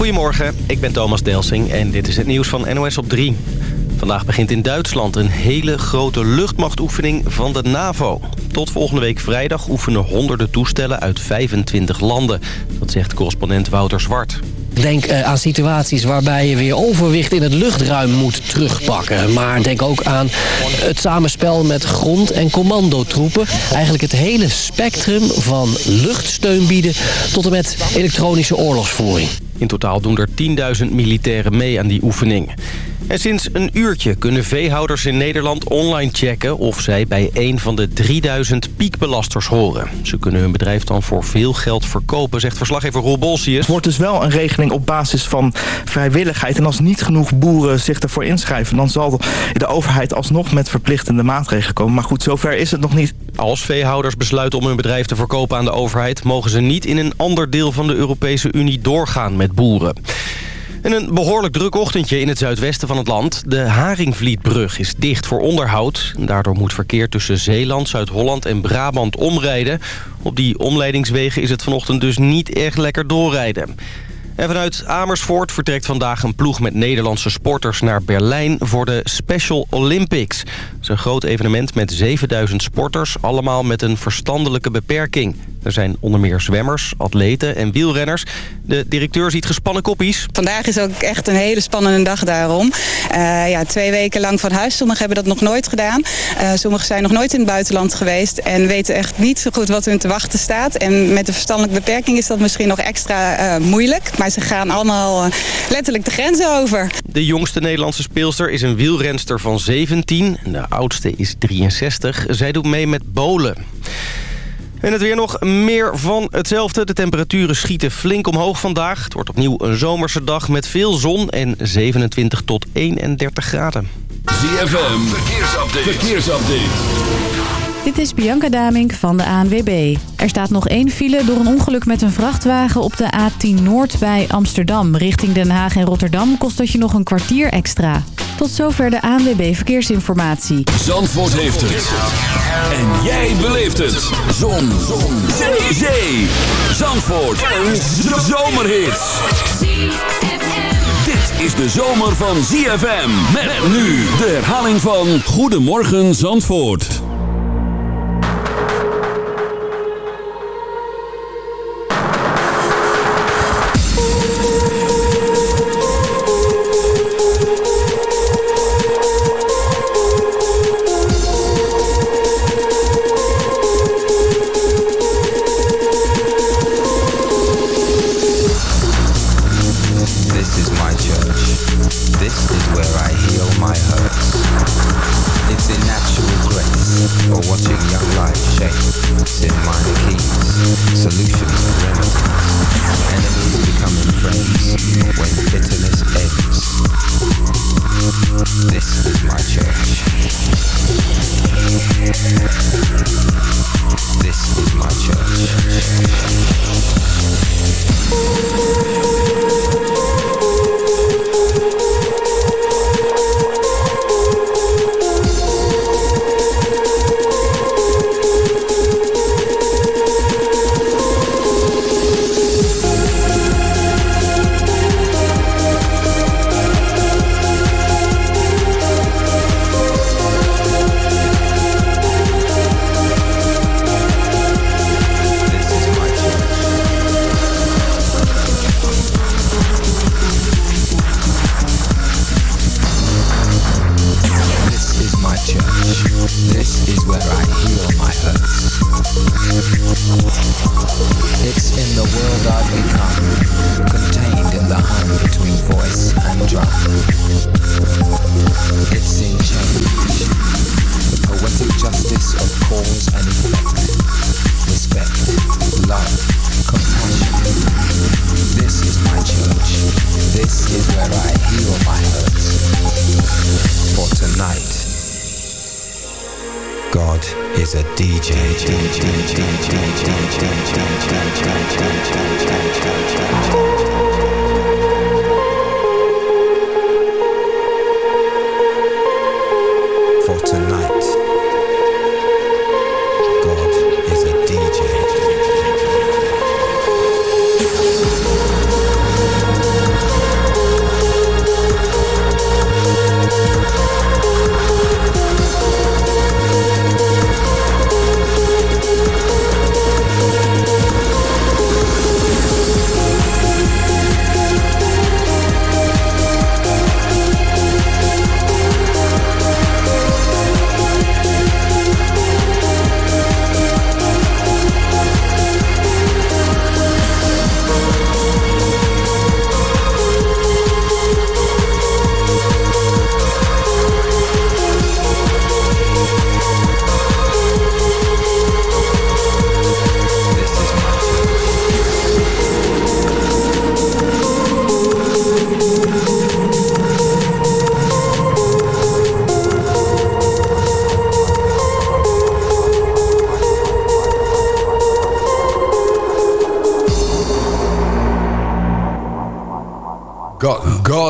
Goedemorgen, ik ben Thomas Delsing en dit is het nieuws van NOS op 3. Vandaag begint in Duitsland een hele grote luchtmachtoefening van de NAVO. Tot volgende week vrijdag oefenen honderden toestellen uit 25 landen. Dat zegt correspondent Wouter Zwart. Denk uh, aan situaties waarbij je weer overwicht in het luchtruim moet terugpakken. Maar denk ook aan het samenspel met grond- en commandotroepen. Eigenlijk het hele spectrum van luchtsteun bieden tot en met elektronische oorlogsvoering. In totaal doen er 10.000 militairen mee aan die oefening. En sinds een uurtje kunnen veehouders in Nederland online checken... of zij bij een van de 3000 piekbelasters horen. Ze kunnen hun bedrijf dan voor veel geld verkopen, zegt verslaggever Roel Bolsius. Het wordt dus wel een regeling op basis van vrijwilligheid. En als niet genoeg boeren zich ervoor inschrijven... dan zal de overheid alsnog met verplichtende maatregelen komen. Maar goed, zover is het nog niet. Als veehouders besluiten om hun bedrijf te verkopen aan de overheid... mogen ze niet in een ander deel van de Europese Unie doorgaan met boeren. En een behoorlijk druk ochtendje in het zuidwesten van het land. De Haringvlietbrug is dicht voor onderhoud. Daardoor moet verkeer tussen Zeeland, Zuid-Holland en Brabant omrijden. Op die omleidingswegen is het vanochtend dus niet echt lekker doorrijden. En vanuit Amersfoort vertrekt vandaag een ploeg met Nederlandse sporters naar Berlijn voor de Special Olympics. Het is een groot evenement met 7000 sporters, allemaal met een verstandelijke beperking. Er zijn onder meer zwemmers, atleten en wielrenners. De directeur ziet gespannen koppies. Vandaag is ook echt een hele spannende dag daarom. Uh, ja, twee weken lang van huis. Sommigen hebben dat nog nooit gedaan. Uh, sommigen zijn nog nooit in het buitenland geweest... en weten echt niet zo goed wat hun te wachten staat. En met een verstandelijke beperking is dat misschien nog extra uh, moeilijk. Maar ze gaan allemaal letterlijk de grenzen over. De jongste Nederlandse speelster is een wielrenster van 17. De oudste is 63. Zij doet mee met bolen. En het weer nog meer van hetzelfde. De temperaturen schieten flink omhoog vandaag. Het wordt opnieuw een zomerse dag met veel zon en 27 tot 31 graden. ZFM, verkeersupdate. verkeersupdate. Dit is Bianca Damink van de ANWB. Er staat nog één file door een ongeluk met een vrachtwagen op de A10 Noord bij Amsterdam. Richting Den Haag en Rotterdam kost dat je nog een kwartier extra. Tot zover de ANWB Verkeersinformatie. Zandvoort heeft het. En jij beleeft het. Zon. Zon. Zee. Zee. Zandvoort. Een zomerhit. Dit is de zomer van ZFM. Met nu de herhaling van Goedemorgen Zandvoort. or watching young life change in minor keys, solutions and remedies, enemies becoming friends when bitterness ends. This is my church. This is my church.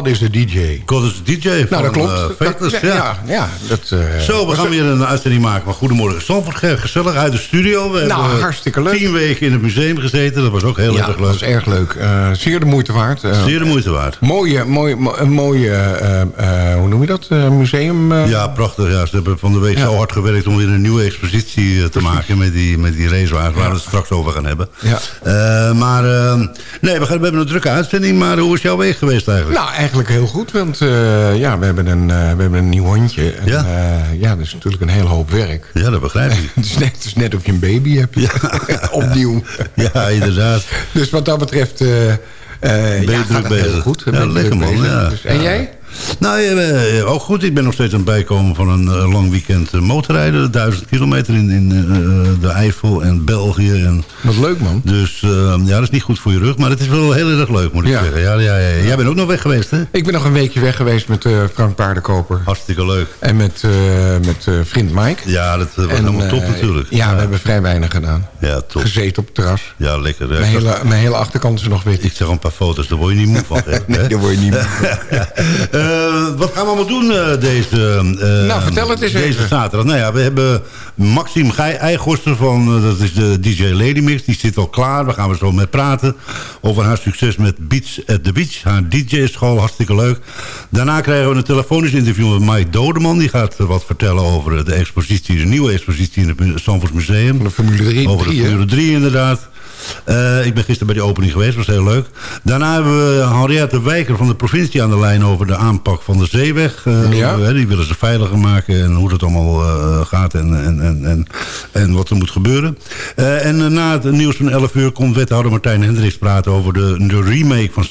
God, is a DJ. God is de DJ Nou, van dat klopt. eh, Dat- Faithless, ja, ja. dat, eh, Zo, we gaan weer een uitzending maken van Goedemorgen. Ge- Gezellig uit de studio. We Nou, hebben hartstikke leuk. tien weken in het museum gezeten. Dat was ook heel ja, erg dat leuk. was erg leuk. Eh, zeer de moeite waard. Eh, Zeer de moeite waard. Mooie, mooie, mooie, eh, eh, noem je dat, eh, museum? eh, Ja, prachtig. Ja, ze hebben van de week Ja. zo hard gewerkt om weer een nieuwe expositie eh, te maken met die, met die racewagen waar we het straks over gaan hebben. Ja. Maar nee, we, gaan, we hebben een drukke uitzending, maar hoe is jouw week geweest eigenlijk? Nou, eigenlijk heel goed, want ja, we hebben, een, we hebben een nieuw hondje. En, Ja. ja, dat is natuurlijk een hele hoop werk. Ja, dat begrijp ik. Het is net, het is net of je een baby hebt. Opnieuw. Ja, inderdaad. Dus wat dat betreft... eh, Ben je ja, druk bezig? Heel goed. Ja, lekker man. Ja. Dus- en Ja. jij? Nou, eh, ook goed. Ik ben nog steeds aan het bijkomen van een eh, lang weekend eh, motorrijden. Duizend kilometer in, in eh, de Eifel en België. En, Wat leuk, man. dus eh, ja, dat is niet goed voor je rug. Maar het is wel heel erg leuk, moet ik Ja. zeggen. Ja, ja, ja. Jij bent ook nog weg geweest, hè? Ik ben nog een weekje weg geweest met eh, Frank Paardenkoper. Hartstikke leuk. En met, eh, met eh, vriend Mike. Ja, dat eh, was En, helemaal top eh, natuurlijk. Ja, we hebben vrij weinig gedaan. Ja, top. Gezeten op het terras. Ja, lekker. Mijn hele, mijn hele achterkant is nog wit. Ik zag een paar foto's, daar word je niet moe van. hè? Nee, daar word je niet moe Eh, wat gaan we allemaal doen eh, deze, eh, Nou, vertel het eens deze even. zaterdag? Nou ja, we hebben Maxime Gij Eijgorster van, dat is de DJ Lady Mix. Die zit al klaar, daar gaan we zo mee praten. Over haar succes met Beats at the Beach. Haar DJ-school, hartstikke leuk. Daarna krijgen we een telefonisch interview met Mike Dodeman. Die gaat wat vertellen over de expositie, de nieuwe expositie in het Mu- Zandvoort Museum. Van de Formule 3. Over Formule 3 inderdaad. Eh, ik ben gisteren bij de opening geweest, was heel leuk. Daarna hebben we Henriette Wijker van de provincie aan de lijn... over de aanpak van de zeeweg. Eh, Ja. die willen ze veiliger maken en hoe dat allemaal eh, gaat en, en, en, en, en wat er moet gebeuren. En na het nieuws van 11 uur komt wethouder Martijn Hendricks praten... over de, de remake van eh,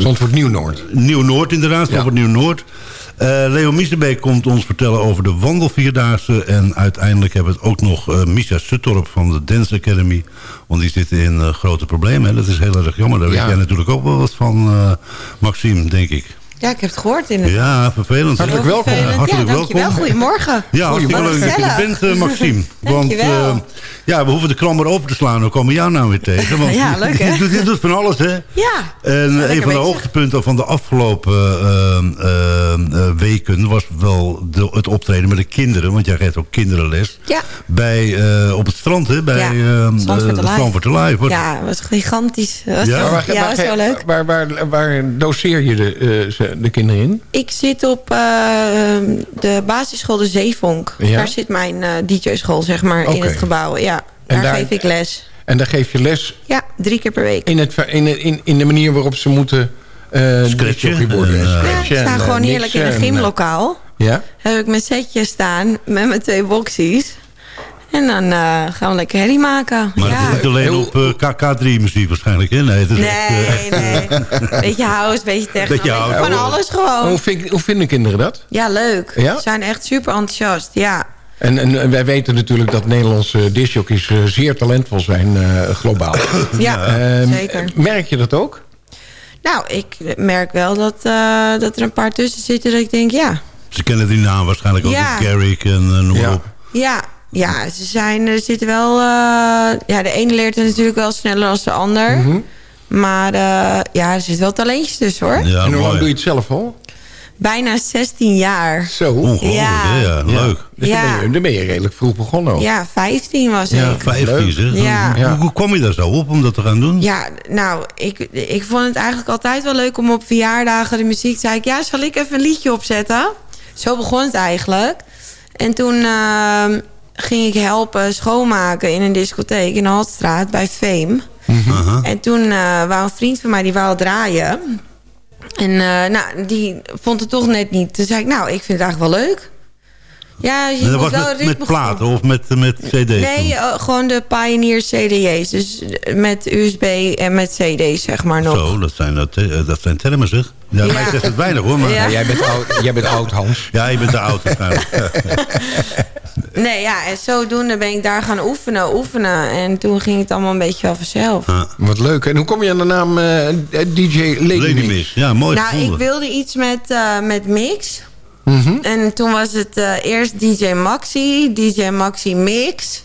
Zandvoort Nieuw-Noord. Nieuw-Noord inderdaad, Zandvoort Nieuw-Noord. Eh, Leo Miesterbeek komt ons vertellen over de wandelvierdaagse. En uiteindelijk hebben we het ook nog eh Misha Suttorp van de Dance Academy. Want die zitten in eh, grote problemen. Hè. Dat is heel erg jammer. Daar Ja. weet jij natuurlijk ook wel wat van, eh, Maxime, denk ik. Ja, ik heb het gehoord inderdaad. Ja, vervelend. Hartelijk welkom. vervelend. Hartelijk ja, dankjewel. welkom. Goedemorgen. Ja, hartstikke Wat leuk dat je er bent, eh, Maxime. Want Dankjewel. Eh, ja, we hoeven de kram maar open te slaan. Dan komen we jou nou weer tegen. Want Ja, leuk, hè? Je doet, van alles, hè? Ja. En een van de hoogtepunten van de afgelopen eh, eh, eh, weken... was wel de, het optreden met de kinderen. Want jij geeft ook kinderenles. Ja. Bij, eh, op het strand, hè? Bij Ja, eh, Zandvoort eh, Alive. Ja, het was gigantisch. Was Ja? ja, Maar waar, ja, waar, was zo leuk. Waar, waar, waar doseer je de, eh, de kinderen in? Ik zit op eh, de basisschool De Zeevonk. Ja? Daar zit mijn eh, DJ-school, zeg maar, in het gebouw. Ja, daar, daar- geef ik les. En daar geef je les Ja, drie keer per week. in, het, in, in, in de manier waarop ze moeten... eh Scratchen. worden. Eh, Ja, ik sta eh, gewoon heerlijk in een en, gymlokaal. eh, Ja? Heb ik mijn setje staan met mijn twee boxies. En dan eh, gaan we lekker herrie maken. Maar ja. het is niet alleen op eh, KK3 muziek waarschijnlijk, hè? Nee, het is echt, eh, Nee, nee. Beetje house, beetje techno. Beetje beetje house. Van alles gewoon. Hoe, vind, hoe vinden kinderen dat? Ja, leuk. Ja? Ze zijn echt super enthousiast. Ja. En, en wij weten natuurlijk dat Nederlandse discjockeys eh, zeer talentvol zijn eh, globaal. Ja, Ehm, zeker. Merk je dat ook? Nou, ik merk wel dat, eh, dat er een paar tussen zitten dat ik denk, ja. Ze kennen die naam waarschijnlijk ook. Ja. Garrick en noem maar Ja. op. Ja, ja ze zijn, er zitten wel... eh, ja, de ene leert het natuurlijk wel sneller dan de ander. Mhm. Maar eh, ja, er zit wel talentjes tussen hoor. Ja, en hoe lang doe je het zelf al? Bijna 16 jaar. Zo. Ongelooflijk, Ja. Ja, leuk. Dus Ja. Dan, ben je, dan ben je redelijk vroeg begonnen ook. Ja, 15 was Ja. ik. 15 zeg. Ja. Hoe, hoe kwam je daar zo op om dat te gaan doen? Ja, nou, ik, ik vond het eigenlijk altijd wel leuk om op verjaardagen de muziek... zei ik, ja, zal ik even een liedje opzetten? Zo begon het eigenlijk. En toen ehm, ging ik helpen schoonmaken in een discotheek in de Haltstraat bij Fame. Aha. En toen uh, wou een vriend van mij, die wou draaien. En uh, nou, die vond het toch net niet. Toen zei ik, nou, ik vind het eigenlijk wel leuk. Ja, je En dat moet was wel met, ritme met platen of met, met cd's? Nee, uh, gewoon de Pioneer CD's. Dus met USB en met CD's, zeg maar nog. Zo, dat zijn, dat, dat zijn termen zeg. Ja, Ja. mij zegt het weinig hoor. Maar... Ja. Jij, bent oud, jij bent oud, Hans. Ja, je bent te oud. Nee, ja, en zodoende ben ik daar gaan oefenen, oefenen. En toen ging het allemaal een beetje wel vanzelf. Wat leuk. En hoe kom je aan de naam eh, DJ Lady, Lady Mix? Ja, mooi nou, gevonden. ik wilde iets met, uh, met mix. Mhm. En toen was het uh, eerst DJ Maxi, DJ Maxi Mix.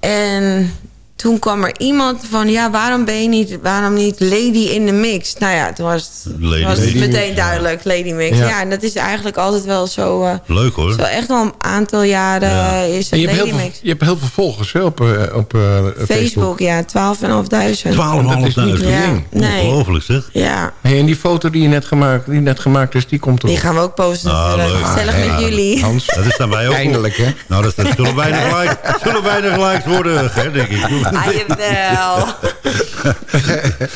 En toen kwam er iemand van... ja, waarom ben je niet, waarom niet Lady in de Mix? Nou ja, toen was het, Lady was het Mix, meteen ja. duidelijk, Lady Mix. Ja. Ja. en dat is eigenlijk altijd wel zo... eh, Leuk hoor. zo echt al een aantal jaren Ja. eh, is het je hebt, heel Lady veel, Mix. je hebt heel veel volgers hè, op, eh, op Facebook. Facebook, ja, 12.500. 12.500. Dat is niet Ja, gering. nee. Ongelooflijk zeg. Ja, Hey, en die foto die je net gemaakt, die net gemaakt is, die komt die erop. gaan we ook posten Ah, leuk. Gezellig Ah, met ja. jullie. Hans, Dat is dan wij ook. eindelijk hè? Nou, dat, dat zullen weinig likes, zullen weinig likes worden, hè, denk ik. Ah, jawel.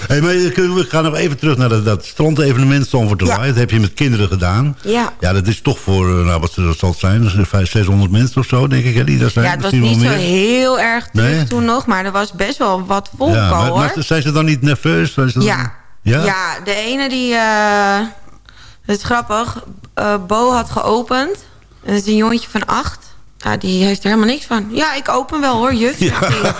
Hey, maar we gaan nog even terug naar dat, dat strandevenement de Ja. Light. Dat heb je met kinderen gedaan. Ja. Ja, dat is toch voor, eh, nou, wat zal zijn? Dat is 500, 600 mensen of zo, denk ik, hè, die daar zijn. Ja, het was niet zo meer. heel erg druk Nee? toen nog, maar er was best wel wat volk Ja, al, maar, hoor. maar zijn ze dan niet nerveus? Zijn ze dan- Ja. Ja? De ene die... eh het is grappig. eh, Bo had geopend. En dat is een jongetje van acht. Ja, die heeft er helemaal niks van. Ja, ik open wel hoor, juf. hij.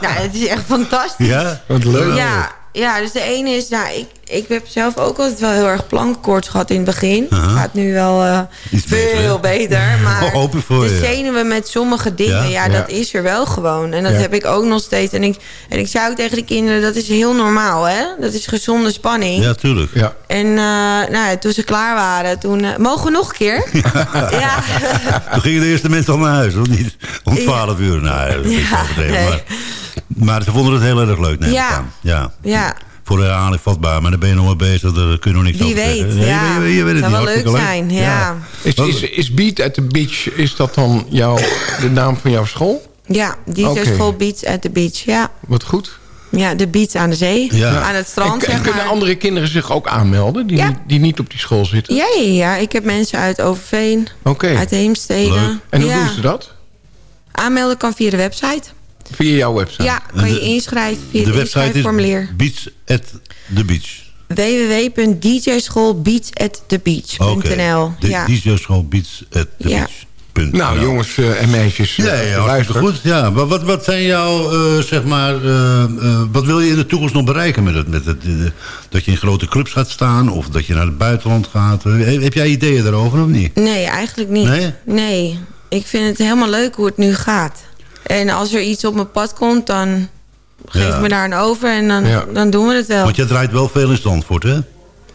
Nou, het is echt fantastisch. Ja? Wat leuk. Ja, ja, dus de ene is... Nou, ik, ik heb zelf ook altijd wel heel erg plankenkoorts gehad in het begin. Het gaat nu wel eh, beter, veel beter. Maar Oh, voor de je. zenuwen met sommige dingen, Ja? ja, dat is er wel gewoon. En dat Ja. heb ik ook nog steeds. En ik, en ik zei ook tegen de kinderen, dat is heel normaal, hè? Dat is gezonde spanning. Ja, tuurlijk. Ja. En eh, nou, ja, toen ze klaar waren, toen... eh, mogen we nog een keer? ja. Toen gingen de eerste mensen al naar huis, of niet? Om 12 uur. Nou, dat is Ja, nee. maar, maar ze vonden het heel erg leuk, neem ik Ja. aan. Ja. ja, Voor de herhaling vatbaar, maar daar ben je nog mee bezig. Daar kun je nog niks wie over weet. zeggen. Ja, je, je weet het zou wel niet. leuk zijn. Ja. Is, is, is Beat at the Beach, is dat dan jouw, de naam van jouw school? Ja, DJ Oké. School Beats at the Beach. Ja. Wat goed. ja, de beats aan de zee. Ja. Aan het strand, en, kunnen maar. andere kinderen zich ook aanmelden die, Ja. niet, die niet op die school zitten? Ja, ja, ja, ik heb mensen uit Overveen, uit Heemstede. Leuk. En hoe ja. doen ze dat? Aanmelden kan via de website. Via jouw website? Ja, kan je de- inschrijven via De is inschrijfformulier. Beach at the Beach. www.djschoolbeatsatthebeach.nl De ja. DJ School Beach at the. Beach. Nou, jongens eh, en meisjes, Ja, eh, ja, luisteren. goed. Ja, maar wat, wat zijn jouw, eh, zeg maar, eh, eh, wat wil je in de toekomst nog bereiken met het, met het dat je in grote clubs gaat staan of dat je naar het buitenland gaat? Heb, heb jij ideeën daarover of niet? Nee, eigenlijk niet. Nee? Nee. Ik vind het helemaal leuk hoe het nu gaat. En als er iets op mijn pad komt, dan geef Ja. me daar een over en dan, Ja. dan doen we het wel. Want jij draait wel veel in Zandvoort, hè?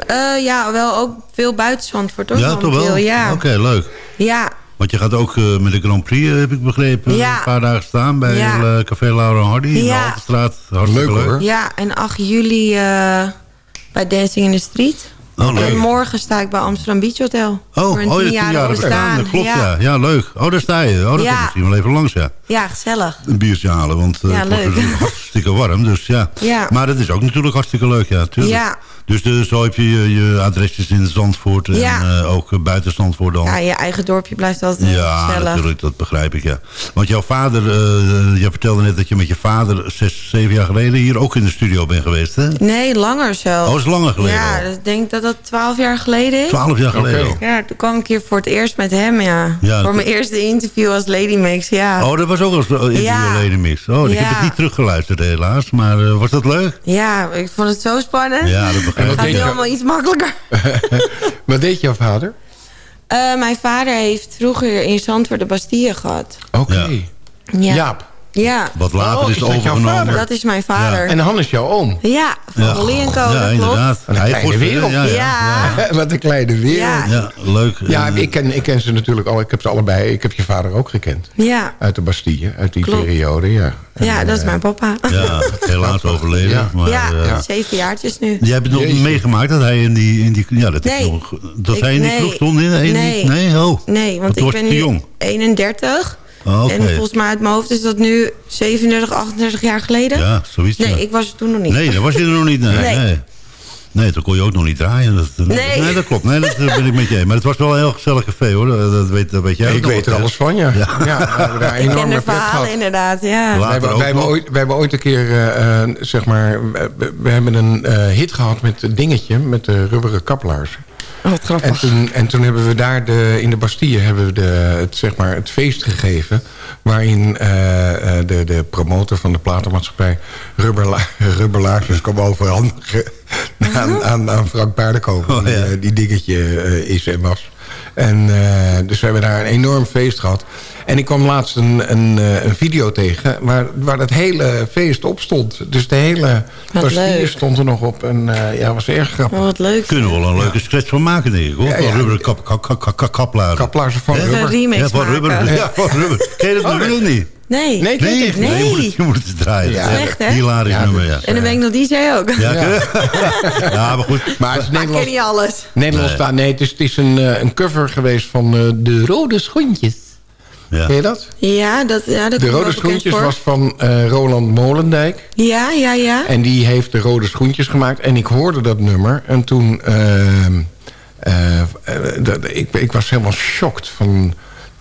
Eh, ja, wel ook veel buiten Zandvoort, hoor. ja, toch wel? Ja. Oké, leuk. ja, Want je gaat ook eh, met de Grand Prix, eh, heb ik begrepen, Ja. een paar dagen staan bij Ja. Café Laura Hardy in de. Altenstraat. Hartstikke Leuk, leuk. hoor. ja, en 8 juli eh, bij Dancing in the Street. Oh. En morgen sta ik bij Amsterdam Beach Hotel. Oh, voor een oh, tienjarig bestaan. Dat klopt, ja. ja. leuk. Oh, daar sta je. Oh, dat Ja. misschien wel even langs, ja. Ja, gezellig. Een biertje halen, want eh, Ja, het leuk. natuurlijk hartstikke warm. Dus ja. Ja. Maar het is ook natuurlijk hartstikke leuk, ja. Tuurlijk. Ja. Dus, dus zo heb je je, je adresjes in Zandvoort en Ja. eh, ook eh, buiten Zandvoort dan. Ja, je eigen dorpje blijft altijd Ja, gezellig. natuurlijk, dat begrijp ik, ja. Want jouw vader, eh je vertelde net dat je met je vader zes, zeven jaar geleden hier ook in de studio bent geweest, hè? Nee, langer zelfs. Oh, is langer geleden Ja, dus ik denk dat dat twaalf jaar geleden is. Twaalf jaar geleden. Ja, toen kwam ik hier voor het eerst met hem, ja. Ja, voor mijn eerste interview als Lady Mix, ja. Oh, dat was ook als uh, Ja. Lady Mix. Oh, ik heb het niet teruggeluisterd helaas, maar eh, was dat leuk? Ja, ik vond het zo spannend. Ja, dat Het gaat deed nu je? allemaal iets makkelijker. Wat deed jouw vader? Eh, mijn vader heeft vroeger in Zandvoort de Bastille gehad. Oké. Ja. Ja. Jaap. Ja, Wat later Oh, is overgenomen. dat is mijn vader. En Han is jouw oom. Ja, van Ja. Molly en Co, Ja, dat klopt. inderdaad. Een Hij kleine wereld. Ja, ja, Ja. Wat een kleine wereld. Ja. ja, leuk. Ja, ik ken, ik ken ze natuurlijk al. Ik heb ze allebei. Ik heb je vader ook gekend. Ja, Uit de Bastille, uit die Klopt. periode, ja. ja En, dat is eh, mijn papa. Ja, helaas overleden. Ja. Maar, ja, eh, zeven jaartjes nu. Jij hebt het nog meegemaakt dat hij in die... In die ja, dat, Nee. is nog, dat Ik- hij in die nee. kroeg stond? In, in Nee. Die, nee, oh. Nee, want ik ben je nu te jong. 31. Oké. En volgens mij uit mijn hoofd is dat nu 37, 38 jaar geleden. Ja, zoiets. Nee, ja. ik was er toen nog niet. Nee, dat was je er nog niet. Nee, nee. Nee. nee. toen kon je ook nog niet draaien. Dat, dat- Nee. dat klopt. Nee, dat eh, ben ik met je. Maar het was wel een heel gezellig café, hoor. Dat, weet, dat weet jij ook Ik weet er alles van, ja. ja. we hebben daar ik ken de verhalen gehad. inderdaad, ja. Hebben, wij, hebben nog. ooit, wij hebben ooit een keer, eh, eh, zeg maar... We, we hebben een eh, hit gehad met het dingetje, met de rubberen kaplaars. Oh, En toen, en toen hebben we daar de, in de Bastille hebben we de, het, zeg maar, het feest gegeven... waarin eh, eh, de, de promotor van de platenmaatschappij... rubberla rubberlaarsjes kwam overhandigen aan, aan, aan Frank Paardenkoper... Oh, ja. die, eh, die dingetje eh, is en was. En, eh, dus we hebben daar een enorm feest gehad. En ik kwam laatst een, een, eh, een video tegen waar, waar dat hele feest op stond. Dus de hele Bastille stond er nog op. En uh, ja, was erg grappig. Oh, wat leuk. Kunnen we wel een leuke sketch van maken, denk ik. Hoor. Ja, rubber kap, kap, kap, kap, kap, kaplaarzen. Kaplaarzen van rubber. Ja, van rubber. Ja, van rubber. Ken je dat nummer nog niet? Nee. Nee, Nee, nee. Je, moet het, je moet het draaien. Ja. Ja. Slecht, hè? Hilarisch Ja, nummer, ja. En dan ben ik nog DJ ook. Ja, ja, maar goed. Maar het ik ken niet alles. Nederlands Nee. staan. Nee, het is, het is een, eh, een cover geweest van eh, De Rode Schoentjes. Ja. Ken je dat? Ja, dat, ja, dat De Rode Schoentjes voor. was van eh, Roland Molendijk. Ja, ja, ja. En die heeft de Rode Schoentjes gemaakt. En ik hoorde dat nummer. En toen... ehm, eh, eh, dat- ik, ik was helemaal shocked van...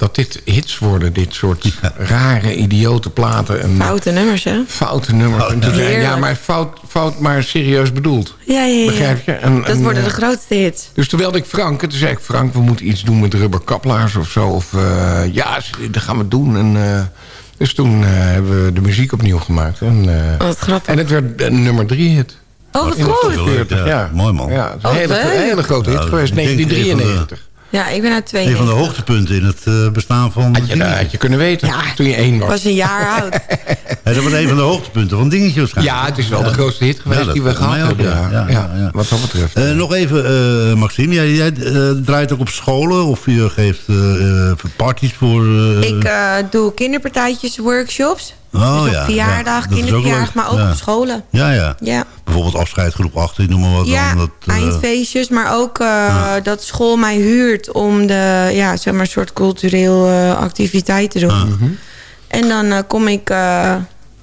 Dat dit hits worden, dit soort rare, idiote platen. En Foute nummers, hè? Foute nummers. Ja, maar fout, fout, maar serieus bedoeld. Ja, ja, ja. Begrijp je? En, Dat en, worden de eh, grootste hits. Dus toen belde ik Frank. En toen zei ik, Frank, we moeten iets doen met rubberkaplaars of zo. Of eh, ja, dat gaan we doen. En, eh, dus toen eh, hebben we de muziek opnieuw gemaakt. En, eh, Wat grappig. en het werd nummer drie hit. Oh, wat goed. top 40, Ja, mooi, man. Ja, het is Oh, een hele, grote hit Ja, geweest, ik denk een van de- 1993. Ja, ik ben uit twee. Een van de hoogtepunten in het eh, bestaan van Had je, had je kunnen weten Ja. toen je één was. was een jaar oud. Dat was een van de hoogtepunten van Dingetje waarschijnlijk. Ja, het is wel de grootste hit geweest die we gehad hebben. ja. Ja, Ja, ja, ja. Wat dat betreft. Eh, nog even, eh, Maxime, jij, jij eh, draait ook op scholen of je geeft parties voor... eh, Ik eh, doe kinderpartijtjes, workshops. Oh, dus op ja, verjaardag, kinderverjaardag, maar ook Ja. op scholen. Ja, ja. Ja, Bijvoorbeeld afscheid groep 8, noem maar wat. ja dan, dat, eh, eindfeestjes, maar ook eh, dat school mij huurt om de, ja, zeg maar, soort cultureel eh, activiteit te doen. Ah. En dan kom ik, eh,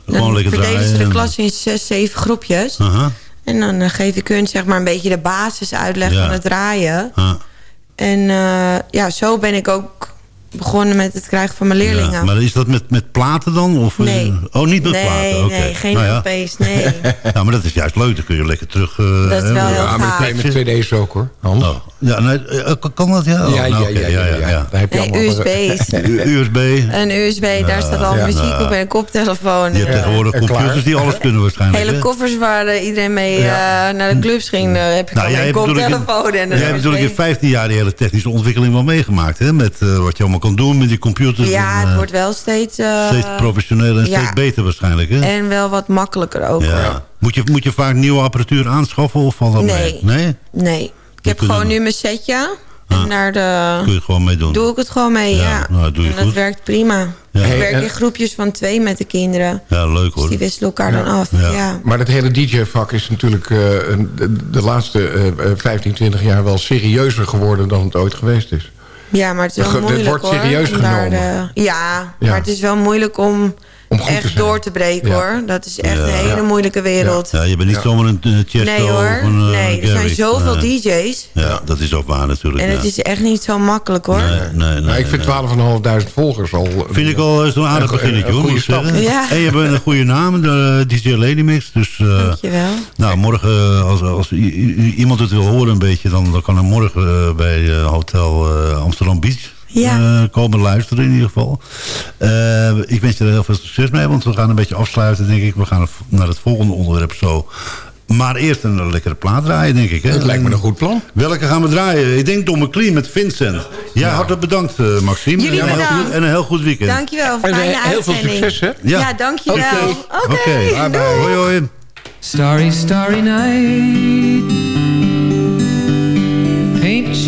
dan verdelen ze de klas in zes, zeven groepjes. En dan geef ik hun zeg maar een beetje de basis uitleg Ja. van het draaien. En eh, ja, zo ben ik ook begonnen met het krijgen van mijn leerlingen. ja. Maar is dat met, met platen dan? Of, eh, Nee. Oh, niet met nee, platen? Oké. nee, geen Nou ja. LP's, nee. Ja, maar dat is juist leuk. Dan kun je lekker terug... eh, Dat is wel ja, heel ja, maar kan je met cd's ook hoor. Hans. Oh, ja, nee, eh, kan- dat? Ja, Oh, ja, nou, ja, ja, ja, ja, Daar heb je Nee, allemaal USB's. USB. Een USB, daar staat al ja. muziek op en een koptelefoon. Je hebt En, eh, tegenwoordig computers die alles kunnen waarschijnlijk. hele hè? koffers waar eh, iedereen mee Ja. eh, naar de clubs ging. eh, heb ik Nou, al een koptelefoon en een Jij hebt natuurlijk in USB. 15 jaar die hele technische ontwikkeling wel meegemaakt. Hè? Met eh, wat je allemaal kan doen met die computers. Ja, en, het eh, wordt wel steeds... eh, steeds professioneler en ja. steeds beter waarschijnlijk. Hè? En wel wat makkelijker ook. ja. Moet, je, moet je vaak nieuwe apparatuur aanschaffen of valt dat Nee. mee? Nee? Nee, ik heb gewoon nu mijn setje. Ah. En daar de, Kun je het gewoon mee doen. doe ik het gewoon mee, Ja, ja. nou, doe je en dat goed. werkt prima. Ja. Ik werk en- in groepjes van twee met de kinderen. Ja, leuk Dus hoor. die wisselen elkaar dan af. Ja. Ja. Maar dat hele DJ-vak is natuurlijk eh, een- de, de laatste eh, eh, 15, 20 jaar wel serieuzer geworden dan het ooit geweest is. Ja, maar het is wel Ge- dit moeilijk wordt hoor. serieus genomen. de- ja, Ja. maar het is wel moeilijk om, Om goed echt door te breken Ja. hoor. Dat is echt Ja. een hele Ja. moeilijke wereld. Ja, je bent niet Ja. zomaar een uh, Chesto nee hoor, of een eh, nee. Er zijn zoveel Nee. DJ's. Ja, dat is ook waar natuurlijk. En ja. het is echt niet zo makkelijk hoor. Nee, nee, nee. Ik vind nee. 12.500 volgers al... Vind ik al eh, zo'n aardig Een- beginnetje hoor. En je hebt een goede naam, de eh, DJ Lady Mix. Dus eh, Dankjewel. nou, morgen, als, als iemand het wil horen een beetje... dan, dan kan hij morgen bij eh, Hotel Amsterdam Beach Ja. eh, komen luisteren in ieder geval. Eh, ik wens je er heel veel succes mee, want we gaan een beetje afsluiten, denk ik. We gaan naar het volgende onderwerp zo. Maar eerst een lekkere plaat draaien, denk ik. Hè? Het lijkt me een goed plan. Welke gaan we draaien? Ik denk Don McLean met Vincent. Jij hartelijk bedankt, eh, Maxime. Jullie en, een heel bedankt. goed, en een heel goed weekend. Dankjewel. En, Fijne eh, heel veel succes, hè? Ja. Ja, dankjewel. Oké. Oké. Oké. Hoi, hoi. Starry, starry night.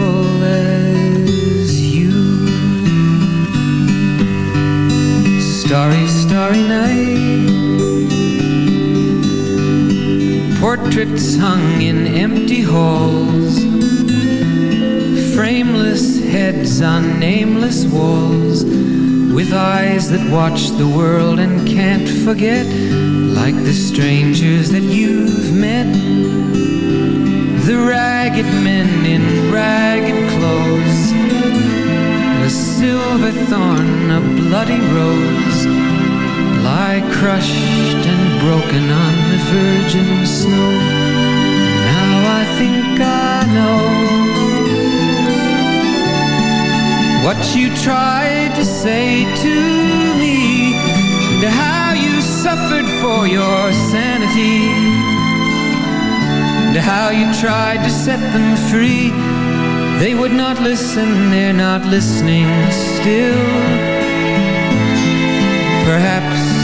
as you. Starry, starry night. Portraits hung in empty halls. Frameless heads on nameless walls. With eyes that watch the world and can't forget. Like the strangers that you've met. The ragged men in ragged clothes. A silver thorn, a bloody rose. Lie crushed and broken on the virgin snow. Now I think I know what you tried to say to me, and how you suffered for your sanity, and how you tried to set them free. They would not listen, they're not listening still. Perhaps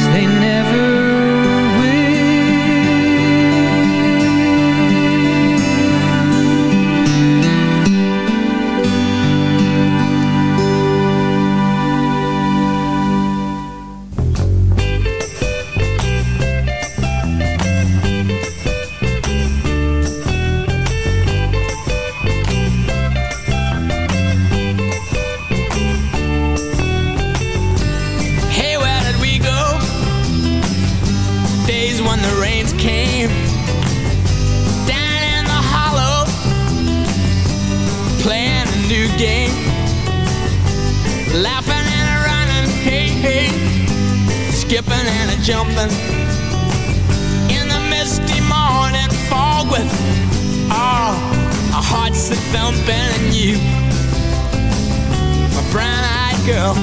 girl.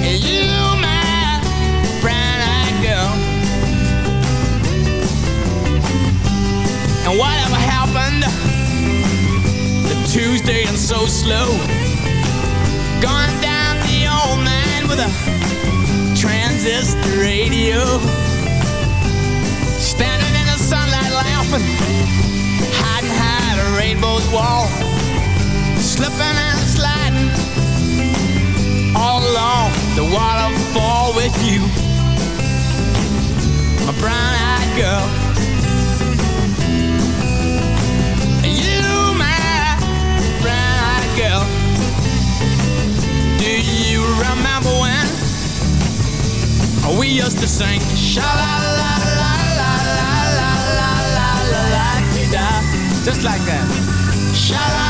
You, my brown-eyed girl. And whatever happened to Tuesday and so slow? Gone down the old man with a transistor radio. Standing in the sunlight laughing, hiding behind a rainbow's wall. Slipping and sliding all along the waterfall with you, my brown-eyed girl. You, my brown-eyed girl. Do you remember when we used to sing sha la la la la la la la la la la da just like that sha la la la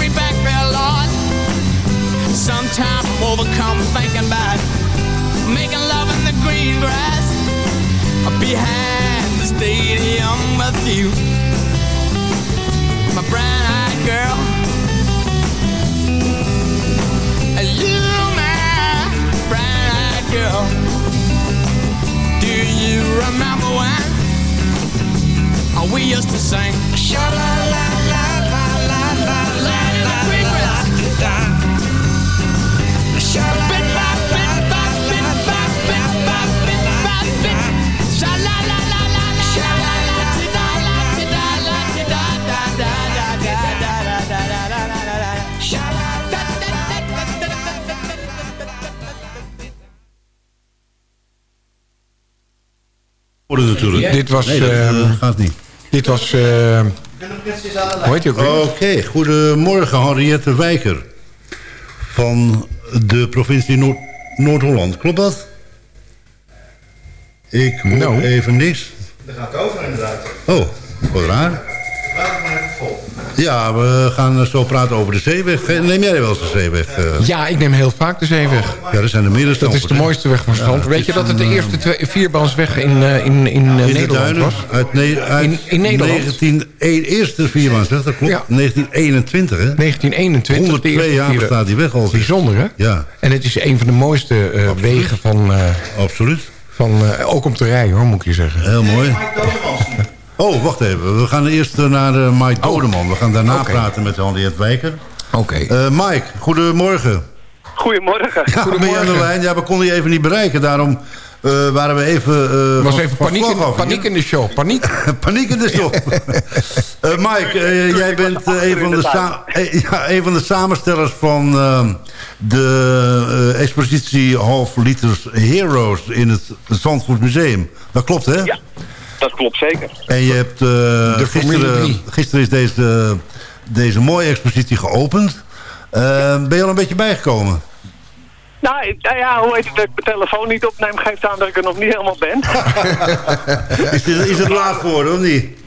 Overcome thinking about making love in the green grass behind the stadium with you, my brown-eyed girl. You, my brown-eyed girl. Do you remember when we used to sing? Sha la la natuurlijk. Dit was... Nee, dat ehm, eh, gaat niet. Dit was... ehm, hoe heet je ook? Oké, goedemorgen Henriette Wijker. Van de provincie Noord- Noord-Holland. Klopt dat? Ik hoor Nou. even niks. Dat gaat over inderdaad. Oh, wat raar. Laat maar even vol. Ja, we gaan zo praten over de zeeweg. Eh, Neem jij wel eens de zeeweg? eh? Ja, ik neem heel vaak de zeeweg. Ja, er zijn er meerdere Dat is de mooiste weg van Zandvoort. Weet je dat het de eerste twee, vierbaansweg in, eh, in, in, eh, In de Nederland was? uit, ne uit In- in Nederland? 19, e- eerste vierbaansweg, dat klopt. Ja. 1921, hè? 1921. 102 de eerste jaar bestaat die weg al. Bijzonder, hè? Ja, En het is een van de mooiste eh, wegen van... eh, absoluut. van eh, ook om te rijden, hoor, moet ik je zeggen. Heel mooi. Oh, wacht even. We gaan eerst eh, naar uh, Mike Dodeman. We gaan daarna praten met Henriette Wijker. Oké. Eh, Mike, goedemorgen. Goedemorgen. Ja, ben je aan de lijn? Ja, we konden je even niet bereiken. Daarom eh, waren we even... eh, Er was van- even paniek in, af paniek in de show. Paniek. Paniek in de show. Eh, Mike, eh, jij bent een, van de ja, een van de samenstellers van ehm, de eh, expositie Half Liters Heroes in het Zandvoort Museum. Dat klopt, hè? Ja, dat klopt zeker. En je hebt eh, De gisteren, 3. gisteren is deze, deze mooie expositie geopend. Eh, ben je al een beetje bijgekomen? Nou, nou ja, hoe heet het dat ik mijn telefoon niet opneem, geeft aan dat ik er nog niet helemaal ben. is, het, is het laat geworden of niet?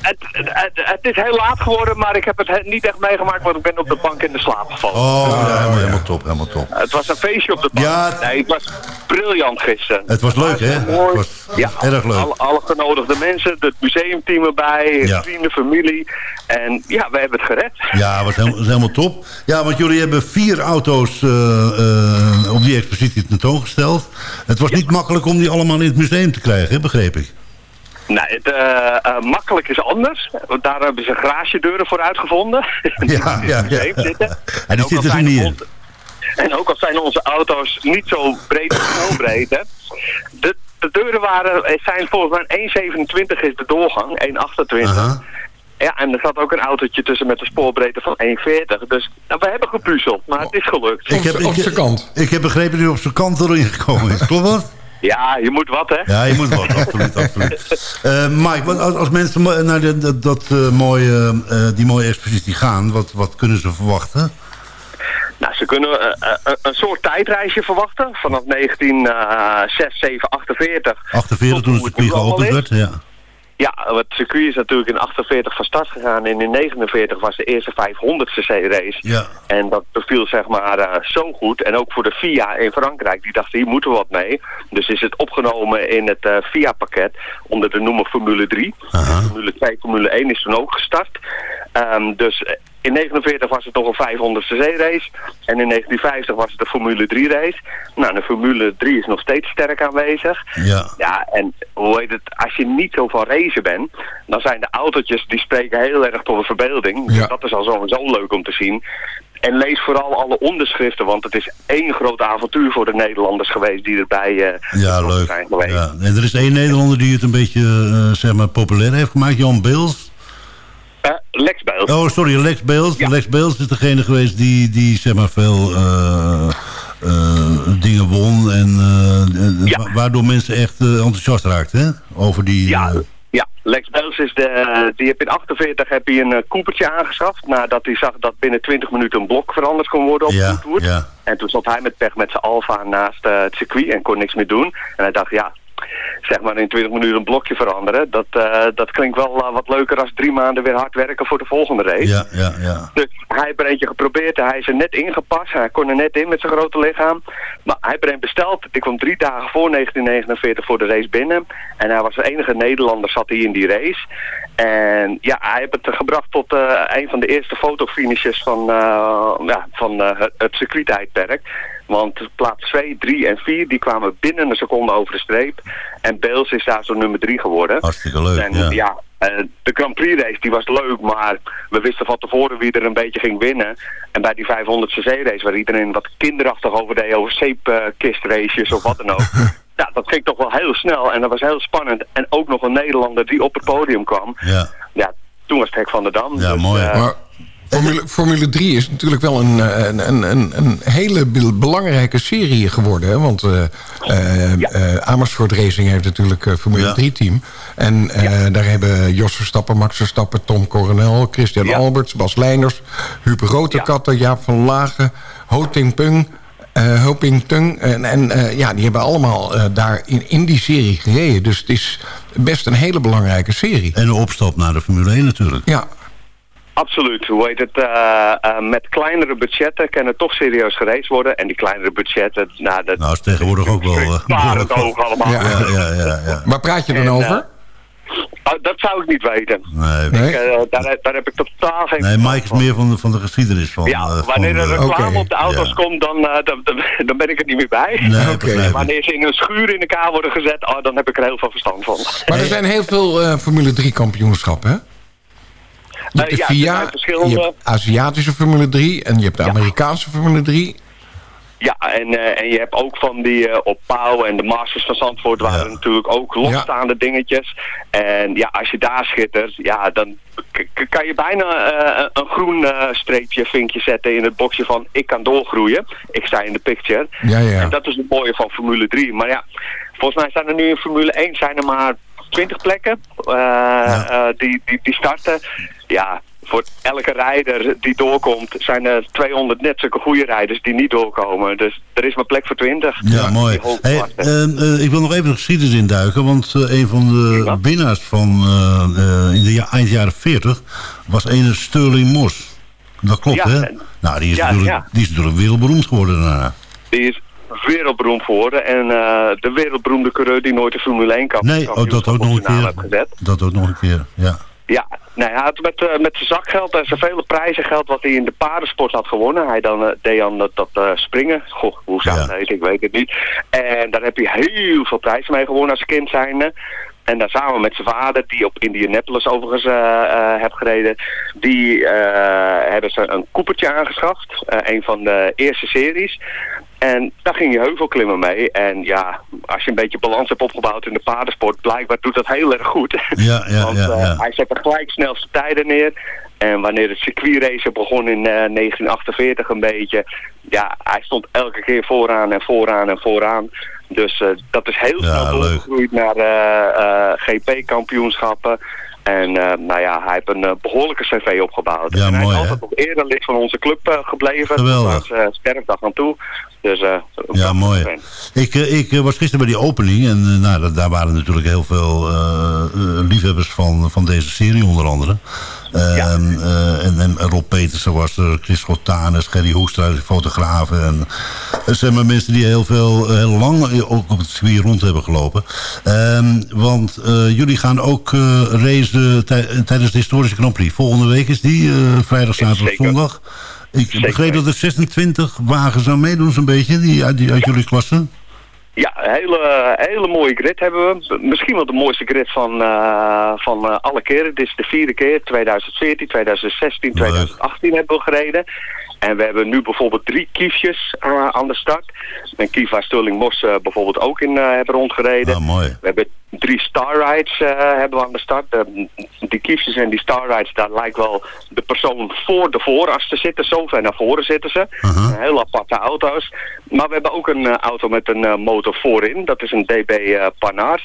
Het, het, het is heel laat geworden, maar ik heb het he- niet echt meegemaakt, want ik ben op de bank in de slaap gevallen. Oh, ja, helemaal, helemaal top, helemaal top. Het was een feestje op de bank. Ja, het- Nee, het was briljant gisteren. Het was leuk, hè? Het Mooi. was Ja, erg leuk. Alle, alle genodigde mensen, het museumteam erbij, Ja. vrienden, familie. En ja, we hebben het gered. Ja, was helemaal, was helemaal top. Ja, want jullie hebben vier auto's eh, eh, op die expositie tentoongesteld. Het was niet makkelijk om die allemaal in het museum te krijgen, hè, begreep ik. Nee, het, eh, eh, makkelijk is anders. Want daar hebben ze garagedeuren voor uitgevonden. Die Ja, in ja, ja. zitten. En die ook al zitten er niet in. En ook al zijn onze auto's niet zo breed als voorbreed, hè. De, de deuren waren, zijn volgens mij 1,27 is de doorgang, 1,28. Aha. Ja, en er zat ook een autootje tussen met een spoorbreedte van 1,40. Dus nou, we hebben gepuzzeld, maar het is gelukt. Ik heb, op zijn kant. Ik heb begrepen dat u op zijn kant erin gekomen is. Klopt dat? Ja, je moet wat, hè? Ja, je moet wat, absoluut, absoluut. Eh, Mike, wat, als, als mensen naar de, dat, dat, eh, mooie, eh, die mooie expositie gaan, wat, wat kunnen ze verwachten? Nou, ze kunnen een soort tijdreisje verwachten vanaf 1906, 7, 48. 48 tot toen het allemaal werd, ja. Ja, het circuit is natuurlijk in 48 van start gegaan en in 49 was de eerste 500cc race. Ja. En dat beviel zeg maar eh, zo goed. En ook voor de FIA in Frankrijk, die dachten hier moeten we wat mee. Dus is het opgenomen in het eh, FIA-pakket onder de noemer Formule 3. Formule 2, Formule 1 is toen ook gestart. Ehm, dus eh, in 49 was het nog een 500cc race. En in 1950 was het de Formule 3 race. Nou, de Formule 3 is nog steeds sterk aanwezig. Ja. Ja, en hoe heet het, als je niet zo van racen bent, dan zijn de autootjes die spreken heel erg tot de verbeelding. Dus Ja. dat is al sowieso leuk om te zien. En lees vooral alle onderschriften, want het is één groot avontuur voor de Nederlanders geweest die erbij eh, Ja, leuk. zijn geweest. Ja. En er is één Nederlander die het een beetje eh, zeg maar populair heeft gemaakt, Jan Beels. Eh, Lex Beels. Oh, sorry, Lex Beels. Ja. Lex Beels is degene geweest die, die zeg maar veel eh, eh, dingen won. En Ja. waardoor mensen echt enthousiast raakten, hè? Over die... Ja, ja, Lex Beels is de, die heb in 48 heb hij een Coopertje aangeschaft. Nadat hij zag dat binnen 20 minuten een blok veranderd kon worden op Ja, ja. En toen stond hij met pech met zijn Alfa naast het circuit en kon niks meer doen. En hij dacht, ja, zeg maar in 20 minuten een blokje veranderen. Dat, eh, dat klinkt wel eh, wat leuker als drie maanden weer hard werken voor de volgende race. Ja, ja, ja. Dus hij heeft er eentje geprobeerd. Hij is er net ingepast. Hij kon er net in met zijn grote lichaam. Maar hij heeft er een besteld. Ik kwam drie dagen voor 1949 voor de race binnen. En hij was de enige Nederlander zat hij in die race. En ja, hij heeft het gebracht tot eh, een van de eerste fotofinishes van, ja, van het, circuittijdperk. Want plaats 2, 3 en 4 die kwamen binnen een seconde over de streep. En Beels is daar zo nummer 3 geworden. Hartstikke leuk, En ja. ja, eh, de Grand Prix race die was leuk, maar we wisten van tevoren wie er een beetje ging winnen. En bij die 500 cc race waar iedereen wat kinderachtig over deed, over zeepkistraces of wat dan ook. Ja, dat ging toch wel heel snel en dat was heel spannend. En ook nog een Nederlander die op het podium kwam. Ja, Ja, toen was het hek van de dam. ja Dus, mooi. Maar Formule, Formule 3 is natuurlijk wel een, eh, een, een, een, een hele be- belangrijke serie geworden. Hè? Want eh, eh, eh, Amersfoort Racing heeft natuurlijk een Formule Ja. 3-team. En eh, daar hebben Jos Verstappen, Max Verstappen, Tom Coronel... Christian Ja. Alberts, Bas Leijners, Huub Roterkatten, Jaap van Lagen... Ho Ting Pung, eh Ho Ping Tung. En, en eh, ja, die hebben allemaal eh, daar in, in die serie gereden. Dus het is best een hele belangrijke serie. En de opstap naar de Formule 1 natuurlijk. Ja, Absoluut. Hoe heet het? eh, eh, met kleinere budgetten kan het toch serieus gereisd worden. En die kleinere budgetten, nou, dat Nou, is tegenwoordig ook wel... eh, sparen het oog allemaal. Ja. Ja, ja, ja, ja. waar praat je dan En, over? eh, Oh, dat zou ik niet weten. Nee, Nee? Ik, eh, daar, daar heb ik totaal geen nee Mike is meer van de, van de geschiedenis van... Ja, eh, wanneer er eh, reclame op de auto's ja. komt, dan, eh, dan, ben ik er niet meer bij. Nee, ik. Wanneer ze in een schuur in elkaar worden gezet, oh, dan heb ik er heel veel verstand van. Maar er zijn heel veel eh, Formule 3 kampioenschappen, hè? Je hebt Eh, de ja, je hebt Aziatische Formule 3 en je hebt de. Amerikaanse Formule 3. Ja, en, eh, en je hebt ook van die eh, op Pauw en de Masters van Zandvoort waren Ja. natuurlijk ook losstaande dingetjes. En ja, als je daar schittert, ja, dan kan je bijna een groen streepje, vinkje zetten in het boxje van ik kan doorgroeien. Ik sta in de picture. Ja, ja. En dat is het mooie van Formule 3. Maar ja, volgens mij zijn er nu in Formule 1 zijn er maar 20 plekken die, die, die starten. Ja, voor elke rijder die doorkomt zijn er 200 net zulke goede rijders die niet doorkomen. Dus er is maar plek voor 20. Ja, mooi. Hey, hoogklasse. eh, ik wil nog even de geschiedenis induiken. Want eh, een van de winnaars van eh, eh, in de ja, eind jaren 40 was ene Sterling Moss. Dat klopt, Ja, hè? Nou, die is, ja, natuurlijk, ja. die is natuurlijk wereldberoemd geworden daarna. Die is wereldberoemd geworden. En eh, de wereldberoemde coureur die nooit de Formule 1 kamp Nee, oh, dat ook nog een keer. gezet. Dat ook nog een keer, ja. Ja, nee, hij had met, eh, met zijn zakgeld en zijn vele prijzengeld wat hij in de paardensport had gewonnen. Hij dan, eh, deed dan dat, dat eh, springen. Goh, hoe zou Ja. het heten, ik weet het niet. En daar heb hij heel veel prijzen mee gewonnen als kind zijnde. En dan samen met zijn vader, die op Indianapolis overigens eh heeft gereden, die hebben ze een koepertje aangeschaft. een van de eerste series. En daar ging je heuvelklimmen mee. En ja, als je een beetje balans hebt opgebouwd in de paardensport, blijkbaar doet dat heel erg goed. Ja, ja, Want ja, eh, ja. hij zette gelijk snelste tijden neer. En wanneer het circuitrace begon in eh, 1948 een beetje... Ja, hij stond elke keer vooraan en vooraan en vooraan. Dus eh, dat is heel Ja, snel doorgegroeid naar eh, eh, GP-kampioenschappen. En eh, nou ja, hij heeft een eh, behoorlijke cv opgebouwd. Ja, en hij mooi, is altijd nog eerder lid van onze club eh, gebleven. Geweldig. Tot zijn sterfdag aan toe. Dus, eh, Ja, mooi. Ik, eh, ik eh, was gisteren bij die opening en nou, dat- daar waren natuurlijk heel veel liefhebbers van, van deze serie onder andere. Ehm, eh, en, en Rob Petersen was er, Chris Schotanus, Gerry Hoekstra, fotografen. En, er zijn maar mensen die heel, veel, heel lang ook op het circuit rond hebben gelopen. Ehm, want jullie gaan ook racen tij- tijdens de historische Grand Prix. Volgende week is die, vrijdag, zaterdag, zondag. Ik Zeker begreep dat er 26 wagens aan meedoen zo'n beetje, die, uit, die, uit jullie klasse. Ja, een hele, hele mooie grid hebben we. Misschien wel de mooiste grid van, eh, van eh, alle keren. Dit is de vierde keer. 2014, 2016, 2018 hebben we gereden. En we hebben nu bijvoorbeeld drie kiefjes eh, aan de start. En Kief waar Sterling Mos eh, bijvoorbeeld ook in eh, hebben rondgereden. Ah, mooi. We hebben drie Star Rides eh, hebben we aan de start. Die kiefjes en die Star Rides, daar lijkt wel de persoon voor de vooras te zitten. Zo ver naar voren zitten ze. Aha. Heel aparte auto's. Maar we hebben ook een auto met een motor voorin. Dat is een DB Panhard.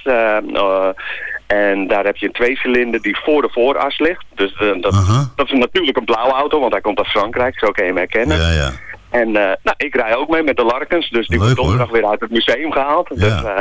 En daar heb je een tweecilinder die voor de vooras ligt. Dus eh, dat, dat is natuurlijk een blauwe auto, want hij komt uit Frankrijk. Zo kan je hem herkennen. Ja, ja. En eh, nou, ik rij ook mee met de Larkens, dus die Leuk, wordt donderdag hoor. weer uit het museum gehaald. Dus eh,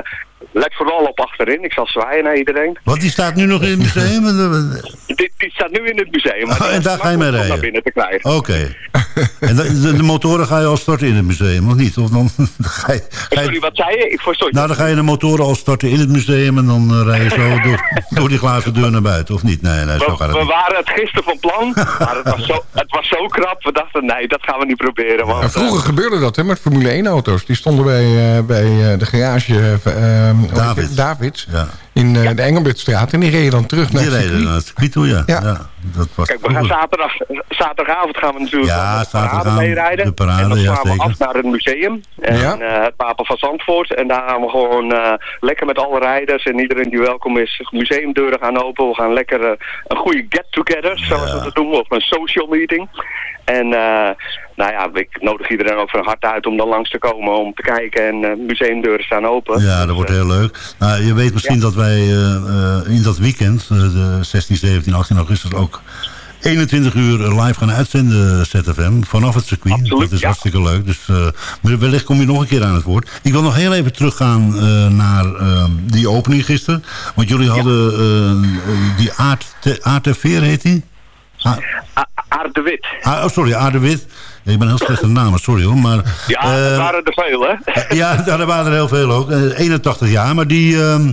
Let vooral op achterin. Ik zal zwaaien naar iedereen. Want die staat nu nog in het museum? Die, die staat nu in het museum. maar Oh, en daar ga je mee rijden? naar binnen te krijgen. Oké. En de, de, de motoren ga je al starten in het museum, of niet? Of dan, dan ga je, ga je- Sorry, wat zei je? Ik nou, dan ga je de motoren al starten in het museum... en dan eh, rij je zo door, door die glazen deur naar buiten, of niet? Nee, nee, zo We, gaat het we niet. waren het gisteren van plan, maar het was, zo, het was zo krap. We dachten, nee, dat gaan we niet proberen. Want, vroeger eh, gebeurde dat hè, met Formule 1 auto's. Die stonden bij, eh, bij eh, de garage eh, eh, Davids. Davids Ja. in eh, de Engelbertstraat. En die reden dan terug naar Die het reden circuit. naar het circuit toe, ja. Ja. Dat was Kijk, we gaan zaterdag, zaterdagavond gaan we natuurlijk Ja, de parade meerijden. de parade, en dan ja, gaan we zeker. af naar het museum. En Ja. eh, het Wapen van Zandvoort. En daar gaan we gewoon eh, lekker met alle rijders en iedereen die welkom is. Museumdeuren gaan open. We gaan lekker eh, een goede get-together, zoals we dat noemen. Of een social meeting. En eh, nou ja, ik nodig iedereen ook van harte uit om dan langs te komen om te kijken. En eh, museumdeuren staan open. Ja, Dus, dat wordt eh, heel leuk. Nou, je weet misschien dat wij eh, eh, in dat weekend, de 16, 17, 18 augustus ook 21 uur live gaan uitzenden ZFM vanaf het circuit. Absoluut, dat is ja. hartstikke leuk. Dus maar wellicht kom je nog een keer aan het woord. Ik wil nog heel even teruggaan eh, naar eh, die opening gisteren. Want jullie hadden eh, die Aard, te, Aard ter Veer heet die? A- Aard de Wit. Ah, oh, sorry, Aard de Wit. Ik ben heel slecht in namen, sorry hoor. Maar, Ja, er waren er veel, hè? ja, daar waren er heel veel ook. Eh, 81 jaar, maar die, ehm,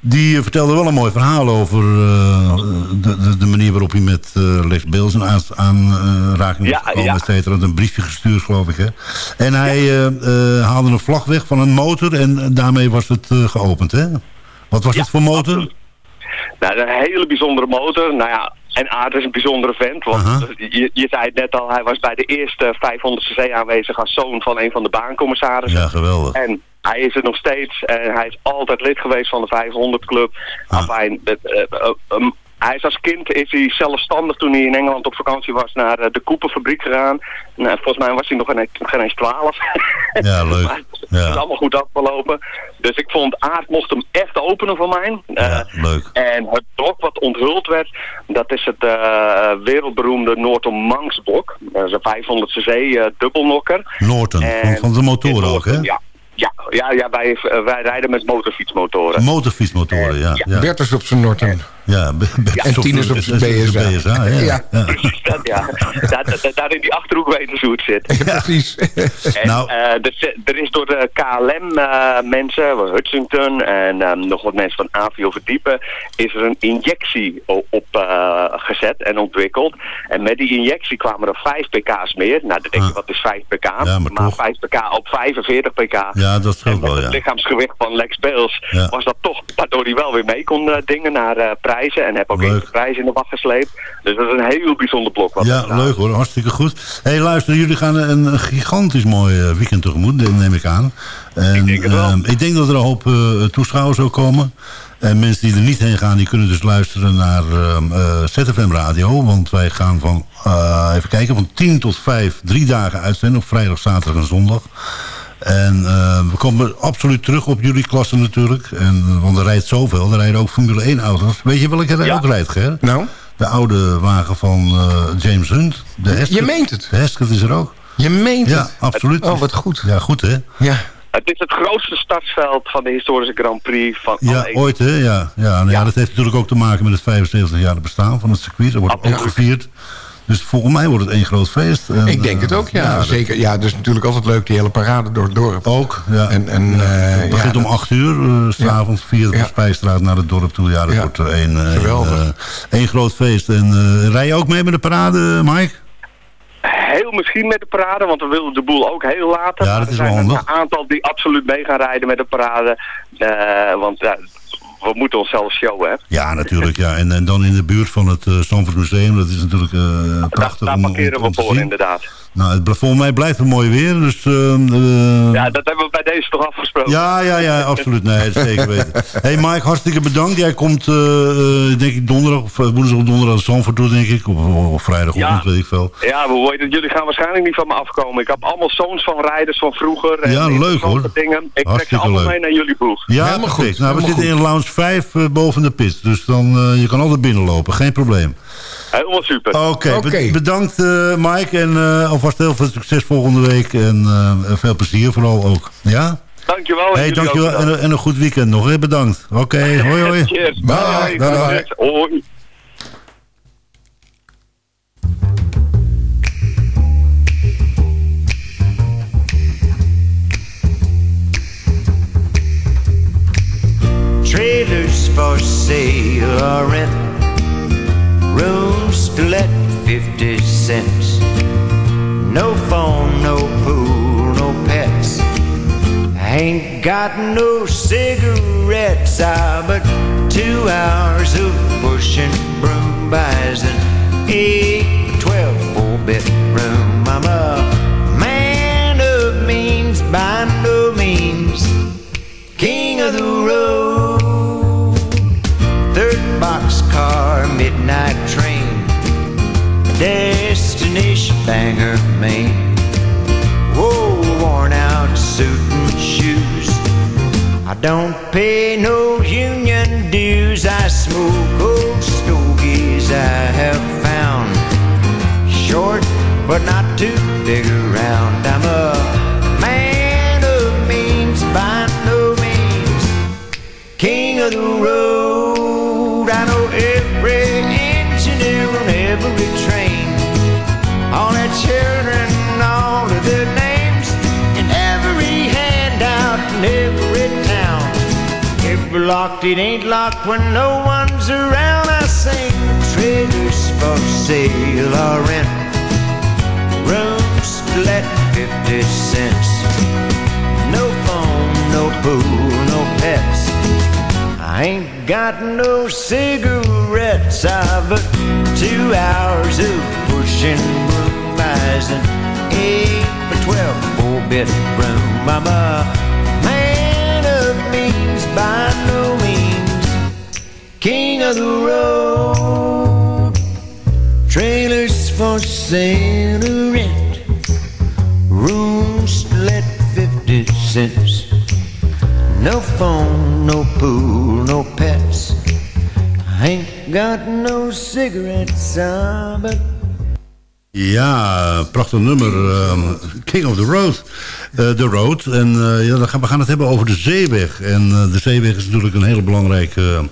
die vertelde wel een mooi verhaal over eh, de, de, de manier waarop hij met uh, Lex Beels een aan- aanraking Ja, gekomen, ja. et cetera. Had een briefje gestuurd, geloof ik. Hè? En hij eh, eh, haalde een vlag weg van een motor en daarmee was het eh, geopend. Hè? Wat was het voor motor? absoluut. Nou, een hele bijzondere motor. Nou ja, en Aard is een bijzondere vent. Want je, je zei het net al, hij was bij de eerste 500cc aanwezig als zoon van een van de baancommissarissen. Ja, geweldig. En hij is er nog steeds. En hij is altijd lid geweest van de 500 Club. Ah. Afijn, eh, eh, um, hij is als kind is hij zelfstandig toen hij in Engeland op vakantie was naar eh, de Koepenfabriek gegaan. Nou, volgens mij was hij nog geen, geen eens 12. Ja, leuk. Maar het Ja. is allemaal goed afgelopen. Dus ik vond Aard mocht hem echt openen voor mij. Ja, leuk. en het blok wat onthuld werd, dat is het wereldberoemde Norton Manx blok. Dat is een 500cc eh dubbelnokker. Norton, van, En- van de motoren ook, hè? Ja, ja, ja, ja wij, eh, wij rijden met motorfietsmotoren. Motorfietsmotoren, ja. ja. Bert is op zijn Norton. Ja, En tien is op BSA. BSA, ja. Ja. ja. Dat, ja. daar, in die Achterhoek weten ze hoe het zit. Precies. Nou. eh, er, is door de KLM-mensen, Hutchington en ehm, nog wat mensen van Avio Verdiepen, is er een injectie op eh, gezet en ontwikkeld. En met die injectie kwamen er 5 pk's meer. Nou, dan denk je, Ah. wat is 5 pk? Maar toch. 5 pk op 45 pk. Ja, dat scheelt met wel, het lichaamsgewicht van Lex Ja. was dat toch, waardoor hij wel weer mee kon eh, dingen naar eh, prijzen. En heb ook Leuk. de prijzen in de wacht gesleept. Dus dat is een heel bijzonder blok. Wat Ja, leuk hoor. Hartstikke goed. Hey, luister, jullie gaan een, gigantisch mooi eh, weekend tegemoet, neem ik aan. En, Ik denk het wel. ehm, ik denk dat er een hoop eh, toeschouwers ook komen. En mensen die er niet heen gaan, die kunnen dus luisteren naar ehm, eh, ZFM Radio. Want wij gaan van, even kijken, van 10 tot 5, drie dagen uitzenden. Op vrijdag, zaterdag en zondag. En eh, we komen absoluut terug op jullie klasse natuurlijk. En, want er rijdt zoveel. Er rijden ook Formule 1 auto's. Weet je welke er Ja. ook rijdt, Ger? Nou, De oude wagen van eh, James Hunt. De je meent het. De Hesketh is er ook. Je meent Ja, het. absoluut. Oh, wat goed. Ja, goed hè? Ja. Het is het grootste startveld van de historische Grand Prix van Ja, alle ooit hè? Ja, ja, nou ja. Ja. dat heeft natuurlijk ook te maken met het 75 jaar bestaan van het circuit. Dat wordt ook gevierd. Dus volgens mij wordt het één groot feest. En, Ik denk het ook, ja. dat- Zeker. Ja, dus natuurlijk altijd leuk, die hele parade door het dorp. Ook, ja. En, en, Ja, eh, het begint ja, om 8 uur, eh, s s'avonds via de Ja. Spijstraat naar het dorp toe. Ja, dat Ja. wordt er één, eh, Geweldig. één, eh, groot feest. En eh, rij je ook mee met de parade, Mike? Heel misschien met de parade, want we willen de boel ook heel laten. Ja, dat er is zijn wel handig. een aantal die absoluut mee gaan rijden met de parade. Eh, want ja, we moeten onszelf showen, hè. Ja, natuurlijk. Ja. En, en dan in de buurt van het uh, Stamford Museum. Dat is natuurlijk uh, Daar, prachtig daar om, om, parkeren om we voor, inderdaad. Nou, het, volgens mij blijft het mooi weer. Dus, uh, uh, Ja, dat hebben we bij deze toch afgesproken. ja, ja, ja, absoluut. Nee, dat zeker weten. hey Mike, hartstikke bedankt. Jij komt, uh, denk ik, donderdag of woensdag of donderdag Zandvoort toe, denk ik. Of, of vrijdagochtend, Ja. weet ik veel. Ja, heet het? Jullie gaan waarschijnlijk niet van me afkomen. Ik heb allemaal zoons van rijders van vroeger. en Ja, leuk, hoor. Dingen. Ik trek ze Hartstikke allemaal leuk. mee naar jullie boeg. Ja, Helemaal perfect. goed, Nou, we helemaal zitten in lounge 5 uh, boven de pit. Dus dan, uh, je kan altijd binnenlopen. Geen probleem. Helemaal super. Oké, Oké. be- bedankt uh, Mike. En uh, alvast heel veel succes volgende week. En uh, veel plezier vooral ook. Ja? Dankjewel. en Hey, dankjewel. En, een- en een goed weekend nog. Hè? Bedankt. Oké, hoi hoi. Cheers. Bye. Bye. Bye. Hoi. Trailers for sale or rent. To let 50 cents. No phone, no pool, no pets. I ain't got no cigarettes. Ah, but two hours of pushing broom buys an 8 12 four bedroom. I'm a Bangor, Maine. Whoa, worn out suit and shoes. I don't pay no union dues. I smoke old stogies I have found. Short, but not too big around. I'm a man of means by no means. King of the road. Locked, it ain't locked when no one's around. I sing trailers for sale or rent. Rooms let 50 cents. No phone, no pool, no pets. I ain't got no cigarettes, I but two hours of pushing broom buys an eight by twelve four bedroom. I'm a king of the road. Trailers for sale or rent, rooms let fifty cents. No phone, no pool, no pets. I ain't got no cigarettes, ah, but Ja, prachtig nummer. ehm, King of the Road. Eh, the Road. En eh, ja, dan gaan, we gaan het hebben over de zeeweg. En eh, de zeeweg is natuurlijk een hele belangrijke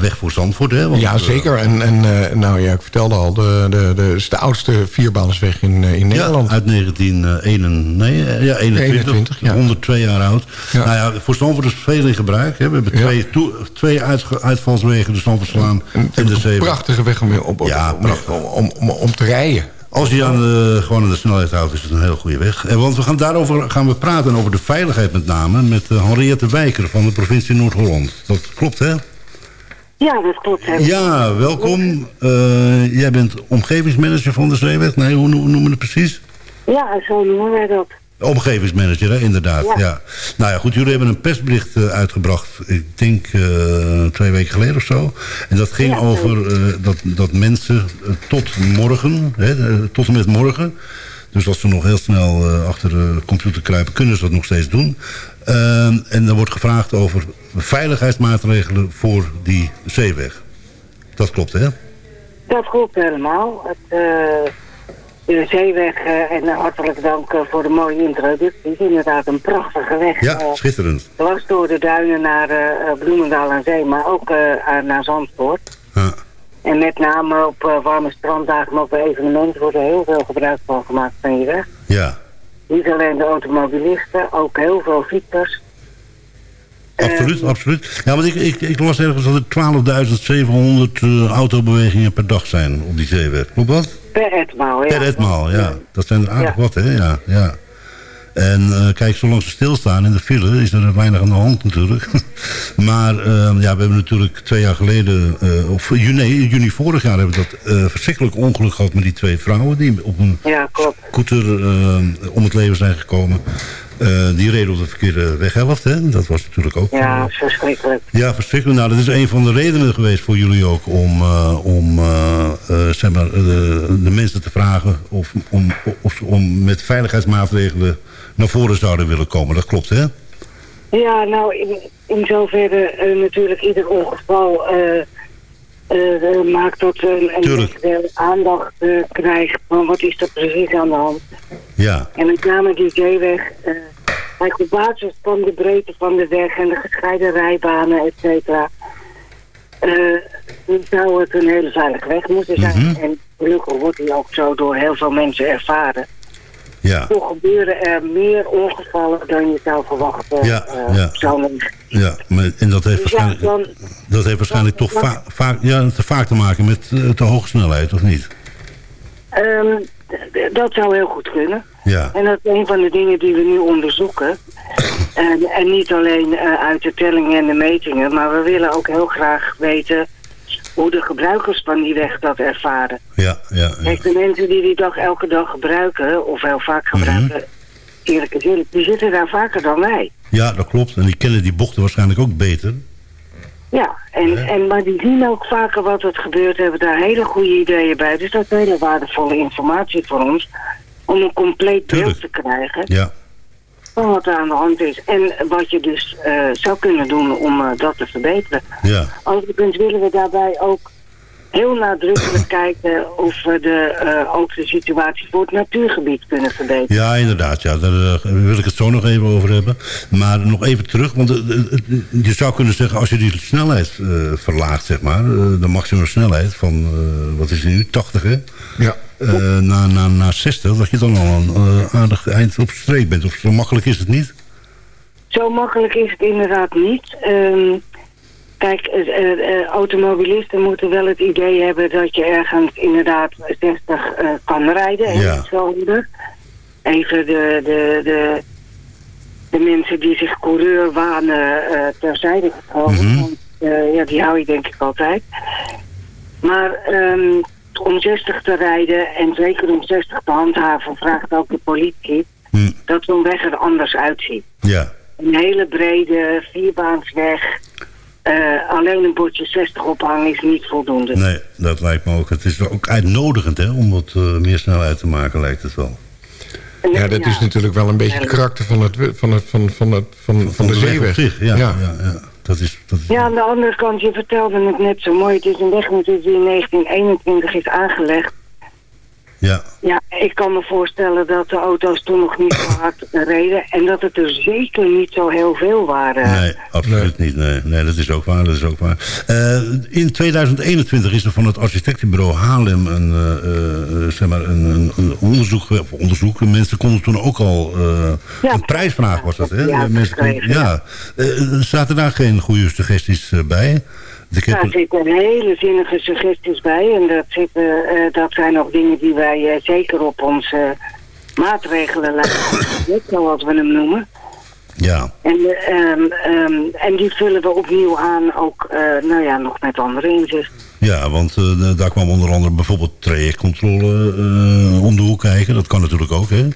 weg voor Zandvoort. Hè? Want, ja, zeker. En, en nou ja, ik vertelde al, de, de, de, is de oudste vierbaansweg in, in Nederland. Ja, uit 1921. Nee, ja, 21, 21, ja. 102 jaar oud. Ja. Nou ja, voor Zandvoort is veel in gebruik. Hè. We hebben twee, twee uitvalswegen, de Zandvoortslaan en, de Een zeeweg. prachtige weg om, op, op- Ja, om, prachtig. om, om, om te rijden. Als je aan de, gewoon aan de snelheid houdt, is het een heel goede weg. En want we gaan daarover gaan we praten, over de veiligheid met name... met uh, Henriette Wijker van de provincie Noord-Holland. Dat klopt, hè? Ja, dat klopt. hè. Ja, welkom. Eh, jij bent omgevingsmanager van de Zeeweg. Nee, hoe no- noemen we het precies? Ja, zo noemen wij dat. Omgevingsmanager, hè? inderdaad. Ja. Ja. Nou ja, goed, jullie hebben een persbericht eh, uitgebracht, ik denk eh, twee weken geleden of zo. En dat ging Ja, over eh, dat, dat mensen tot morgen, hè, tot en met morgen... Dus als ze nog heel snel achter de computer kruipen, kunnen ze dat nog steeds doen. En er wordt gevraagd over veiligheidsmaatregelen voor die zeeweg. Dat klopt, hè? Dat klopt helemaal. Het, de zeeweg eh, en hartelijk dank eh, voor de mooie introductie. Het is inderdaad een prachtige weg. Ja, eh, schitterend. dwars door de duinen naar eh, eh, Bloemendaal en Zee, maar ook eh, aan- naar Zandvoort. Ja. En met name op eh, warme stranddagen, maar ook bij evenementen wordt er heel veel gebruik van gemaakt van je weg. Ja, Niet alleen de automobilisten, ook heel veel fietsers. absoluut, absoluut. Ja, want ik, ik, ik las ergens dat er 12.700 eh, autobewegingen per dag zijn op die zeeweg. Klopt dat? Per etmaal, ja. Per etmaal, ja. Dat zijn er aardig Ja. wat, hè? Ja, ja. En eh, kijk, zolang ze stilstaan in de file is er weinig aan de hand natuurlijk. maar eh, ja, we hebben natuurlijk twee jaar geleden, eh, of juni, juni vorig jaar hebben we dat eh, verschrikkelijk ongeluk gehad met die twee vrouwen die op een Ja, klopt. scooter eh, om het leven zijn gekomen. Eh, die reden op de verkeerde weghelft, hè? Dat was natuurlijk ook... Ja, verschrikkelijk. Ja, verschrikkelijk. Nou, dat is een van de redenen geweest voor jullie ook om, eh, om eh, eh, zeg maar, de, de mensen te vragen of, om, of ze om met veiligheidsmaatregelen naar voren zouden willen komen. Dat klopt, hè? Ja, nou, in, in zoverre eh, natuurlijk ieder ongeval eh, eh, eh, maakt dat een, een de aandacht eh, krijgt van wat is er precies aan de hand. Ja, En met name die zeeweg, eh, Kijk, op basis van de breedte van de weg en de gescheiden rijbanen, et cetera, eh, zou het een hele veilige weg moeten zijn. Mhm. En gelukkig wordt die ook zo door heel veel mensen ervaren. Ja. Toch gebeuren er meer ongevallen dan je zou verwachten. Ja, eh, ja. Ja, maar, en dat heeft Dus waarschijnlijk, dan, dat heeft waarschijnlijk toch va- vaak, ja, te vaak te maken met eh, te hoge snelheid, of niet? ehm, dat zou heel goed kunnen. Ja. En dat is een van de dingen die we nu onderzoeken. En, en niet alleen eh, uit de tellingen en de metingen, maar we willen ook heel graag weten hoe de gebruikers van die weg dat ervaren. Ja, ja, ja. Kijk, de mensen die die dag elke dag gebruiken, of heel vaak Mhm. gebruiken, eerlijk is eerlijk, die zitten daar vaker dan wij. ja, dat klopt. En die kennen die bochten waarschijnlijk ook beter. Ja, en, en, maar die zien ook vaker wat er gebeurt, hebben daar hele goede ideeën bij. Dus dat is hele waardevolle informatie voor ons, om een compleet beeld te krijgen Ja, van wat er aan de hand is. En wat je dus eh, zou kunnen doen om eh, dat te verbeteren. ja. Overigens willen we daarbij ook heel nadrukkelijk kijken of we de, eh, ook de situatie voor het natuurgebied kunnen verbeteren. Ja, inderdaad. Ja. Daar eh, wil ik het zo nog even over hebben. Maar nog even terug. Want eh, je zou kunnen zeggen, als je die snelheid eh, verlaagt, zeg maar. de maximum snelheid van, eh, wat is het nu, 80 hè? Ja. Eh, naar, naar, naar 60, dat je dan al een aardig eind op streep bent. Of zo makkelijk is het niet? Zo makkelijk is het inderdaad niet. Ehm, kijk, eh, eh, eh, automobilisten moeten wel het idee hebben dat je ergens inderdaad 60 eh, kan rijden. En Ja. Even de, de, de, de mensen die zich coureur wanen terzijde geschoven. Mhm. Want ja, die hou je denk ik altijd. Maar ehm, om 60 te rijden en zeker om 60 te handhaven vraagt ook de politie Hm. dat zo'n weg er anders uitziet. Ja. Een hele brede vierbaansweg. Eh, alleen een bordje 60 ophangen is niet voldoende. Nee, dat lijkt me ook. Het is ook uitnodigend hè, om wat eh, meer snelheid te maken, lijkt het wel. Ja, dat is natuurlijk wel een beetje het karakter van, het, van, het, van, van, het, van, van, de, op zeeweg. zich, ja, ja. ja, Dat is, dat is, Ja, aan de andere kant, je vertelde het net zo mooi. Het is een weg die in 1921 is aangelegd. Ja. Ja, ik kan me voorstellen dat de auto's toen nog niet zo hard reden. En dat het er zeker niet zo heel veel waren. Nee, absoluut niet. Nee. nee, dat is ook waar. Dat is ook waar. Eh, in 2021 is er van het architectenbureau Haarlem een, eh, eh, zeg maar een, een, een onderzoek, of onderzoek. Mensen konden toen ook al eh, een prijsvraag was dat, hè? Ja, Mensen konden- ja. Eh, er zaten daar geen goede suggesties bij. Ik heb Daar zitten hele zinnige suggesties bij. En dat, zitten, eh, dat zijn ook dingen die wij eh, zeker op onze maatregelenlijst hebben, zoals we hem noemen. ja, En, eh, ehm, ehm, en die vullen we opnieuw aan, ook eh, nou ja, nog met andere inzichten. ja, want eh, daar kwam onder andere bijvoorbeeld trajectcontrole eh, om de hoek kijken. Dat kan natuurlijk ook, hè?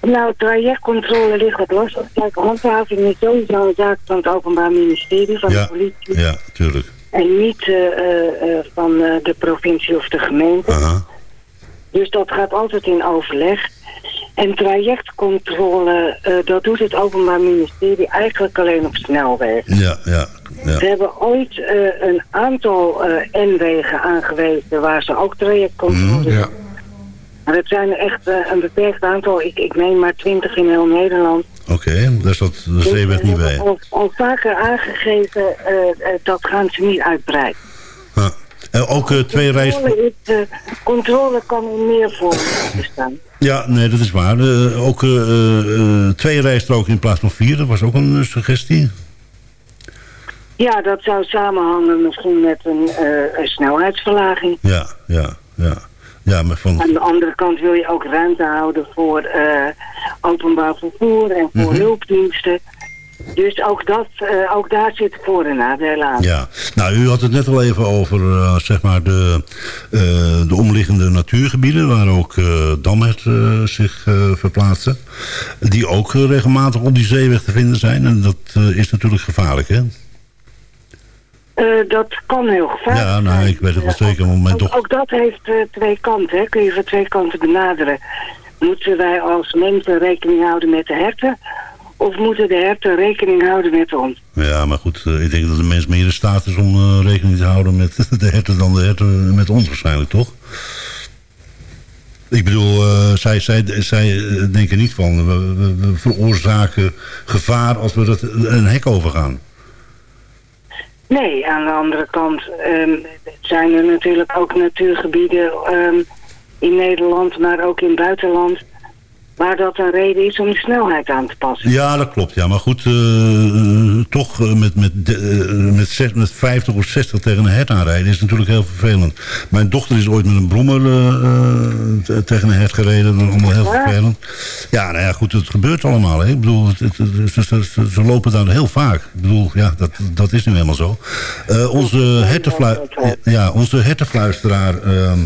Nou, trajectcontrole ligt wat los. Kijk, handhaving is sowieso een zaak van het Openbaar Ministerie, van de Ja, politie. ja, tuurlijk. En niet eh, eh, eh, van eh, de provincie of de gemeente. Dus dat gaat altijd in overleg. En trajectcontrole, eh, dat doet het Openbaar Ministerie eigenlijk alleen op snelwegen. Ja, ja, ja. We hebben ooit eh, een aantal eh N-wegen aangewezen waar ze ook trajectcontrole doen. Ja. Maar het zijn er echt eh, een beperkt aantal. Ik, ik neem maar twintig in heel Nederland. Oké, daar zat de zeeweg niet bij. Al, al vaker aangegeven, eh, eh, dat gaan ze niet uitbreiden. Ah. Eh, ook eh, twee reis... Controle, controle kan in meer vormen bestaan. Ja, nee, dat is waar. Ook twee rijstroken in plaats van vier, dat was ook een suggestie. Ja, dat zou samenhangen misschien met een, een snelheidsverlaging. Ja, ja, ja. Ja, maar van... Aan de andere kant wil je ook ruimte houden voor eh, openbaar vervoer en voor Mhm. hulpdiensten. Dus ook, dat, eh, ook daar zit voor- en nadelen aan. Ja, nou, u had het net al even over eh, zeg maar de, de omliggende natuurgebieden... waar ook damhert zich verplaatsen. Die ook regelmatig op die zeeweg te vinden zijn. En dat is natuurlijk gevaarlijk, hè? Eh, dat kan heel gevaarlijk Ja, nou, ik weet het wel zeker. Maar mijn Ook, dochter... ook dat heeft eh, twee kanten, hè. kun je van twee kanten benaderen. Moeten wij als mensen rekening houden met de herten? Of moeten de herten rekening houden met ons? Ja, maar goed, eh, ik denk dat de mens meer in staat is om rekening te houden met de herten dan de herten met ons waarschijnlijk, toch? Ik bedoel, zij, zij, zij denken niet van... We, we, we veroorzaken gevaar als we dat, een hek overgaan. Nee, aan de andere kant ehm, zijn er natuurlijk ook natuurgebieden ehm, in Nederland, maar ook in het buitenland, waar dat een reden is om de snelheid aan te passen. Ja, dat klopt. Ja. Maar goed, eh, toch eh, met, met, eh, met, zes- met 50 of 60 tegen een hert aanrijden is natuurlijk heel vervelend. Mijn dochter is ooit met een brommer eh, eh, tegen een hert gereden. Dat is allemaal heel vervelend. Ja, nou ja, goed, het gebeurt allemaal. Hè. Ik bedoel, het, het- het- ze, ze, ze- ze lopen daar heel vaak. Ik bedoel, ja, dat, dat is nu helemaal zo. Eh, onze, hertenflu ja, onze hertenfluisteraar ehm,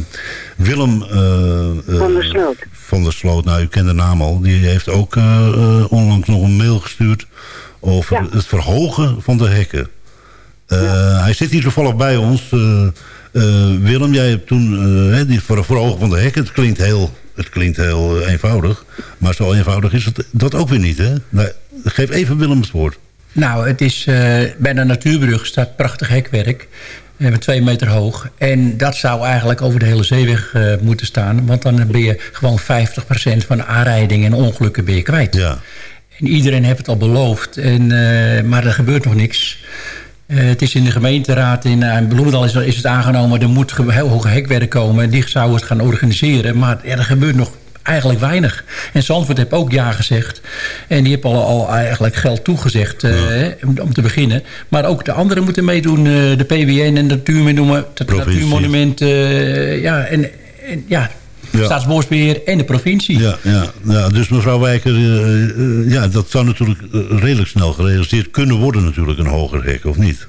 Willem... eh, eh, Van der Sloot. van der Sloot, nou u kent de naam al, die heeft ook eh, eh, onlangs nog een mail gestuurd over het verhogen van de hekken. Eh, Hij zit hier toevallig bij ons. Eh, eh, Willem, jij hebt toen hè, die ver- verhogen van de hekken. Het klinkt heel, het klinkt heel eenvoudig, maar zo eenvoudig is het dat ook weer niet. Hè? Nou, geef even Willem het woord. Nou, het is eh, bij de natuurbrug staat prachtig hekwerk. Twee meter hoog. En dat zou eigenlijk over de hele zeeweg eh, moeten staan. Want dan ben je gewoon 50% van aanrijdingen en ongelukken ben je kwijt. Ja. En iedereen heeft het al beloofd. En, eh, maar er gebeurt nog niks. Eh, het is in de gemeenteraad in uh, Bloemendaal is, is het aangenomen... er moet heel hoge hekwerk komen. En die zou het gaan organiseren. Maar ja, er gebeurt nog eigenlijk weinig. En Zandvoort heeft ook ja gezegd. En die heeft al, al eigenlijk geld toegezegd eh, om, te beginnen. Maar ook de anderen moeten meedoen. eh, de PWN en Natuurmonument. Het Provincie. Natuurmonument. eh, ja, en, en ja, Ja. Staatsbosbeheer en de provincie. Ja, ja, ja, dus mevrouw Wijker, eh, eh, ja, dat zou natuurlijk eh, redelijk snel gerealiseerd kunnen worden natuurlijk, een hoger hek, of niet?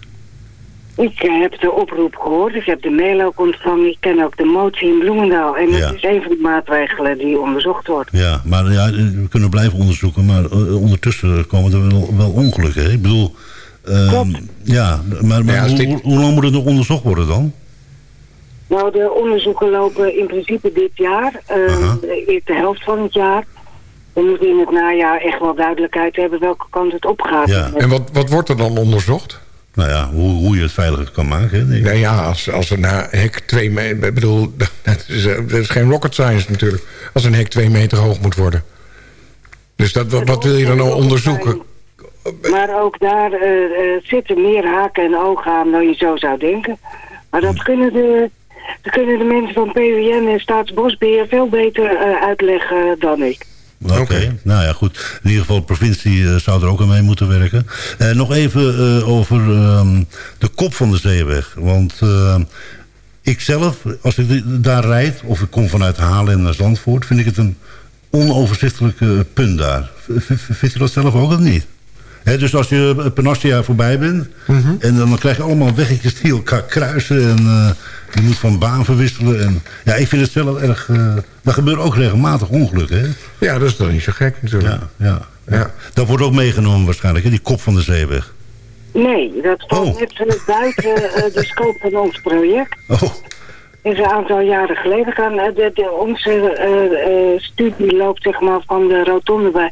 Ik eh, heb de oproep gehoord, ik heb de mail ook ontvangen, ik ken ook de motie in Bloemendaal. En Ja. dat is een van de maatregelen die onderzocht wordt. Ja, maar ja, we kunnen blijven onderzoeken, maar eh, ondertussen komen er wel, wel ongelukken. Hè? Ik bedoel, ehm, ja, maar, maar Ja, als hoe, dit- hoe- hoe lang moet het nog onderzocht worden dan? Nou, de onderzoeken lopen in principe dit jaar, eh, de de helft van het jaar. We moeten in het najaar echt wel duidelijkheid hebben welke kant het opgaat. Ja. En wat, wat wordt er dan onderzocht? Nou ja, hoe, hoe je het veiliger kan maken. Hè? Nou ja, als, als een hek twee meter... Ik bedoel, dat is, eh, dat is geen rocket science natuurlijk. Als een hek twee meter hoog moet worden. Dus dat, wat, wat wil je dan nou onderzoeken? Maar ook daar eh, eh, zitten meer haken en ogen aan dan je zo zou denken. Maar dat kunnen de, dat kunnen de mensen van PWN en Staatsbosbeheer veel beter eh, uitleggen dan ik. Oké, nou ja, goed. In ieder geval, de provincie eh, zou er ook aan mee moeten werken. Eh, nog even eh, over ehm, de kop van de zeeweg. Want ik zelf, als ik daar rijd, of ik kom vanuit Haarlem naar Zandvoort... vind ik het een onoverzichtelijk punt daar. V- v- Vindt u dat zelf ook of niet? Dus als je Panassia voorbij bent... en dan krijg je allemaal weggetjes die elkaar kruisen... en je moet van baan verwisselen. En, ja, ik vind het zelf erg... eh daar gebeuren ook regelmatig ongelukken, hè? Ja, dat is dan niet zo gek natuurlijk. Ja, ja, ja. Dat wordt ook meegenomen waarschijnlijk, hè? die kop van de zeeweg. Nee, dat valt net eh, buiten eh, de scope van ons project. Oh. is een aantal jaren geleden gaan. De, de, onze eh, eh, studie loopt zeg maar van de rotonde bij,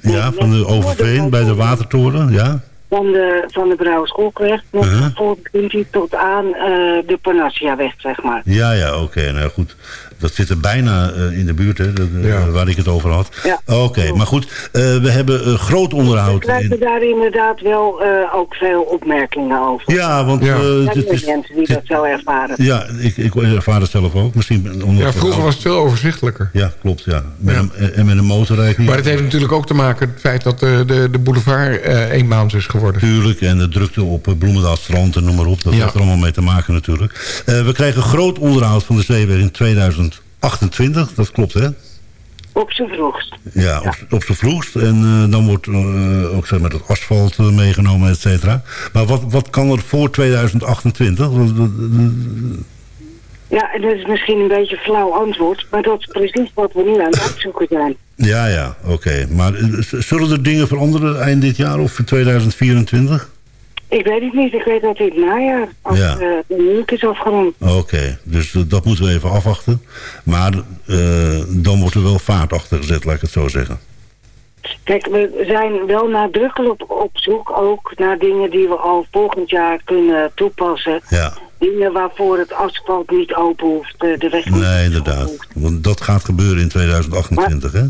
Ja, van de Overveen bij de Watertoren, ja. Van de, van de Brouwerskolkweg nog Uh-huh. voor Quinty tot aan eh, de Panassiaweg zeg maar. Ja, ja, oké, nou goed. Dat zit er bijna eh, in de buurt, hè, dat, eh, waar ik het over had. Ja. Oké, maar goed, eh, we hebben groot We onderhoud. krijgen In... daar inderdaad wel eh, ook veel opmerkingen over. Ja, want... Ja. het zijn is- mensen die dat zo ervaren. Ja, ik, ik ervaar het zelf ook. Misschien Ja, vroeger was het veel overzichtelijker. Ja, klopt, ja. Met Een, en met een motorrijk niet. Maar het heeft natuurlijk ook te maken met het feit dat de, de, de boulevard eh eenmaans is geworden. Tuurlijk, en de drukte op Bloemendaal strand en noem maar op. Dat Ja. heeft er allemaal mee te maken natuurlijk. Eh, we krijgen groot onderhoud van de zeeweg in 2028. Dat klopt, hè? Op z'n vroegst. Ja, op, op z'n vroegst. En eh, dan wordt eh, ook zeg maar, het asfalt eh, meegenomen, et cetera. Maar wat, wat kan er voor 2028? Want, eh, Ja, en dat is misschien een beetje een flauw antwoord, maar dat is precies wat we nu aan het uitzoeken zijn. Ja, ja, oké. Maar zullen er dingen veranderen eind dit jaar of in 2024? Ik weet het niet, ik weet dat in het najaar, als Ja. eh, de is afgerond. Oké, dus dat moeten we even afwachten. Maar eh, dan wordt er wel vaart achter gezet, laat ik het zo zeggen. Kijk, we zijn wel nadrukkelijk op, op zoek ook naar dingen die we al volgend jaar kunnen toepassen. Ja. dingen waarvoor het asfalt niet open hoeft, eh, de weg niet Nee, inderdaad. Want dat gaat gebeuren in 2028, hè?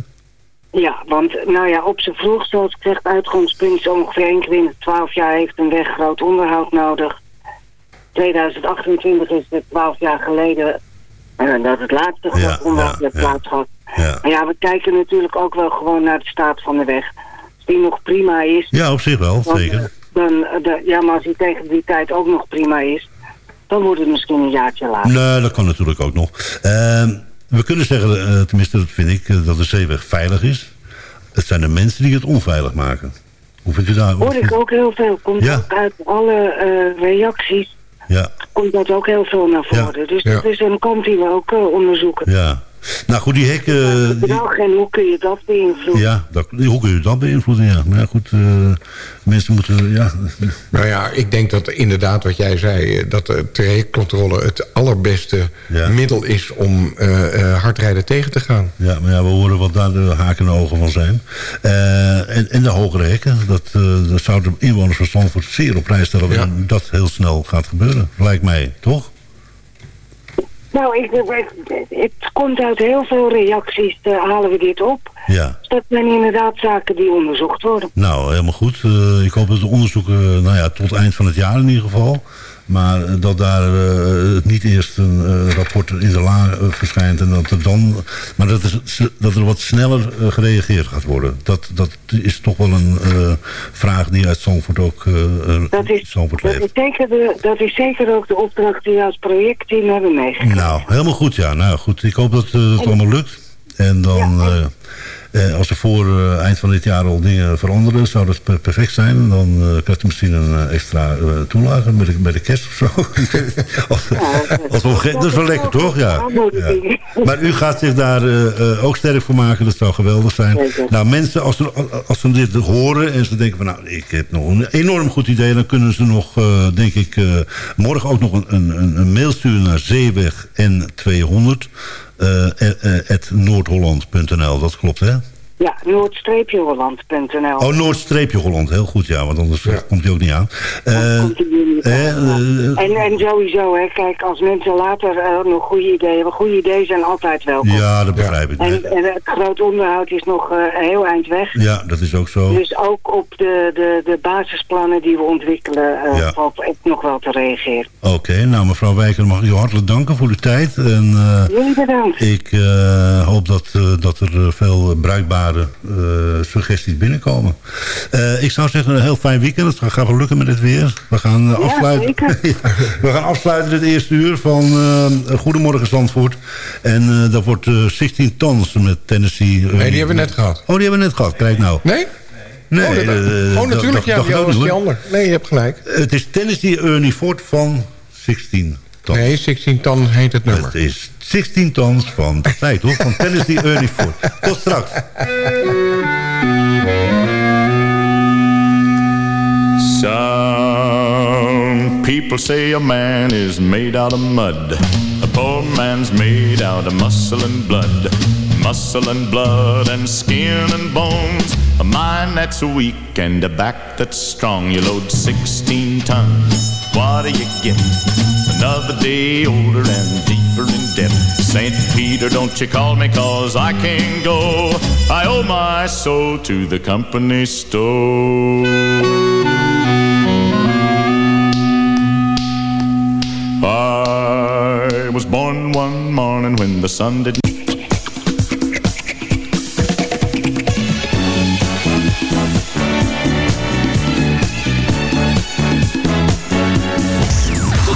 Ja, want nou ja, op zijn vroegst, zoals ik zeg, uitgangspunt is ongeveer één keer in de 12 jaar heeft een weg groot onderhoud nodig. 2028 is het 12 jaar geleden eh, dat het laatste groot onderhoud heeft plaatsgehad. Maar ja, we kijken natuurlijk ook wel gewoon naar de staat van de weg. Als die nog prima is, Ja, op zich wel, zeker. dan, eh, de- ja, maar als die tegen die tijd ook nog prima is, dan wordt het misschien een jaartje later. Nee, dat kan natuurlijk ook nog. Ehm, we kunnen zeggen, eh, tenminste dat vind ik, eh, dat de zeeweg veilig is. Het zijn de mensen die het onveilig maken. Hoe vindt u daar? Hoor ik ook heel veel. Komt Ja. ook uit alle eh, reacties Ja. komt dat ook heel veel naar voren. Dus Ja. dat is een kant die we ook onderzoeken. Ja. Nou goed, die hekken... die- Nou, en hoe kun je dat beïnvloeden? ja, dat, hoe kun je dat beïnvloeden? Ja, maar ja, goed, eh, mensen moeten... Ja. Nou ja, ik denk dat inderdaad wat jij zei... eh, dat de trajectcontrole het allerbeste middel is om eh, eh, hardrijden tegen te gaan. Ja, maar ja, we horen wat daar de haken en ogen van zijn. Eh, en, en de hogere hekken, dat, eh dat zou de inwoners van Zandvoort zeer op prijs stellen... dat dat heel snel gaat gebeuren, lijkt mij, toch? Nou, ik, ik- het komt uit heel veel reacties, eh, halen we dit op. Ja. Dus dat zijn inderdaad zaken die onderzocht worden. Nou, helemaal goed. Eh, ik hoop dat de onderzoeken, nou ja, tot eind van het jaar in ieder geval... maar eh, dat daar eh, niet eerst een eh, rapport in de la verschijnt... en dat er dan... maar dat, is, dat er wat sneller gereageerd gaat worden. Dat, dat is toch wel een vraag die uit Zandvoort ook Dat is, Zandvoort dat, is zeker de, dat is zeker ook de opdracht die we als projectteam hebben meegekregen. Nou, helemaal goed, ja. Nou goed, ik hoop dat het allemaal lukt. En dan, eh, als er voor eh, eind van dit jaar al dingen veranderen, zou dat per- perfect zijn. Dan eh krijgt u misschien een extra toelage bij de, bij de kerst of zo. Als- als we opge- dat is wel lekker, toch? Ja. ja. Maar u gaat zich daar ook sterk voor maken. Dat zou geweldig zijn. Nou, mensen, als ze, als ze dit horen en ze denken van... nou, ik heb nog een enorm goed idee... dan kunnen ze nog, denk ik, morgen ook nog een, een, een mail sturen naar Zeeweg N200... eh, at noordholland.nl. Dat klopt, hè? Ja, noord-holland.nl. Oh, Noord-streepje Holland. Heel goed, ja. Want anders komt hij ook niet aan. Eh, eh, eh, En, en sowieso, hè, kijk, als mensen later eh, nog goede ideeën hebben, goede ideeën zijn altijd welkom. ja, dat begrijp ik. En, en het groot onderhoud is nog eh, heel eind weg. Ja, dat is ook zo. Dus ook op de, de, de basisplannen die we ontwikkelen eh, Ja. valt echt nog wel te reageren. Oké, nou mevrouw Wijker, mag ik u hartelijk danken voor uw tijd. En, eh, Jullie bedankt. Ik eh, hoop dat, eh, dat er eh, veel bruikbare eh, suggesties binnenkomen. Eh, ik zou zeggen, een heel fijn weekend. Het gaat wel lukken met het weer. We gaan, eh, Ja, afsluiten. Ja, we gaan afsluiten het eerste uur van eh, Goedemorgen Zandvoort. En eh, dat wordt eh 16 tons met Tennessee. Nee, die hebben we net gehad. Oh, die hebben we net gehad. Kijk nou. Nee? Nee, oh, dat, oh, natuurlijk. dat- ja, dat die ander. Nee, je hebt gelijk. Het is Tennessee Ernie Ford van 16 tons. Nee, 16 ton heet het nummer. Het is 16 tons van, ik toch, van Tennessee Ernie Ford. Tot straks. Some people say a man is made out of mud. A poor man's made out of muscle and blood. Muscle and blood and skin and bones. A mind that's weak and a back that's strong. You load 16 tons. What do you get? Another day older and deeper in debt. St. Peter, don't you call me cause I can't go. I owe my soul to the company store. I was born one morning when the sun didn't.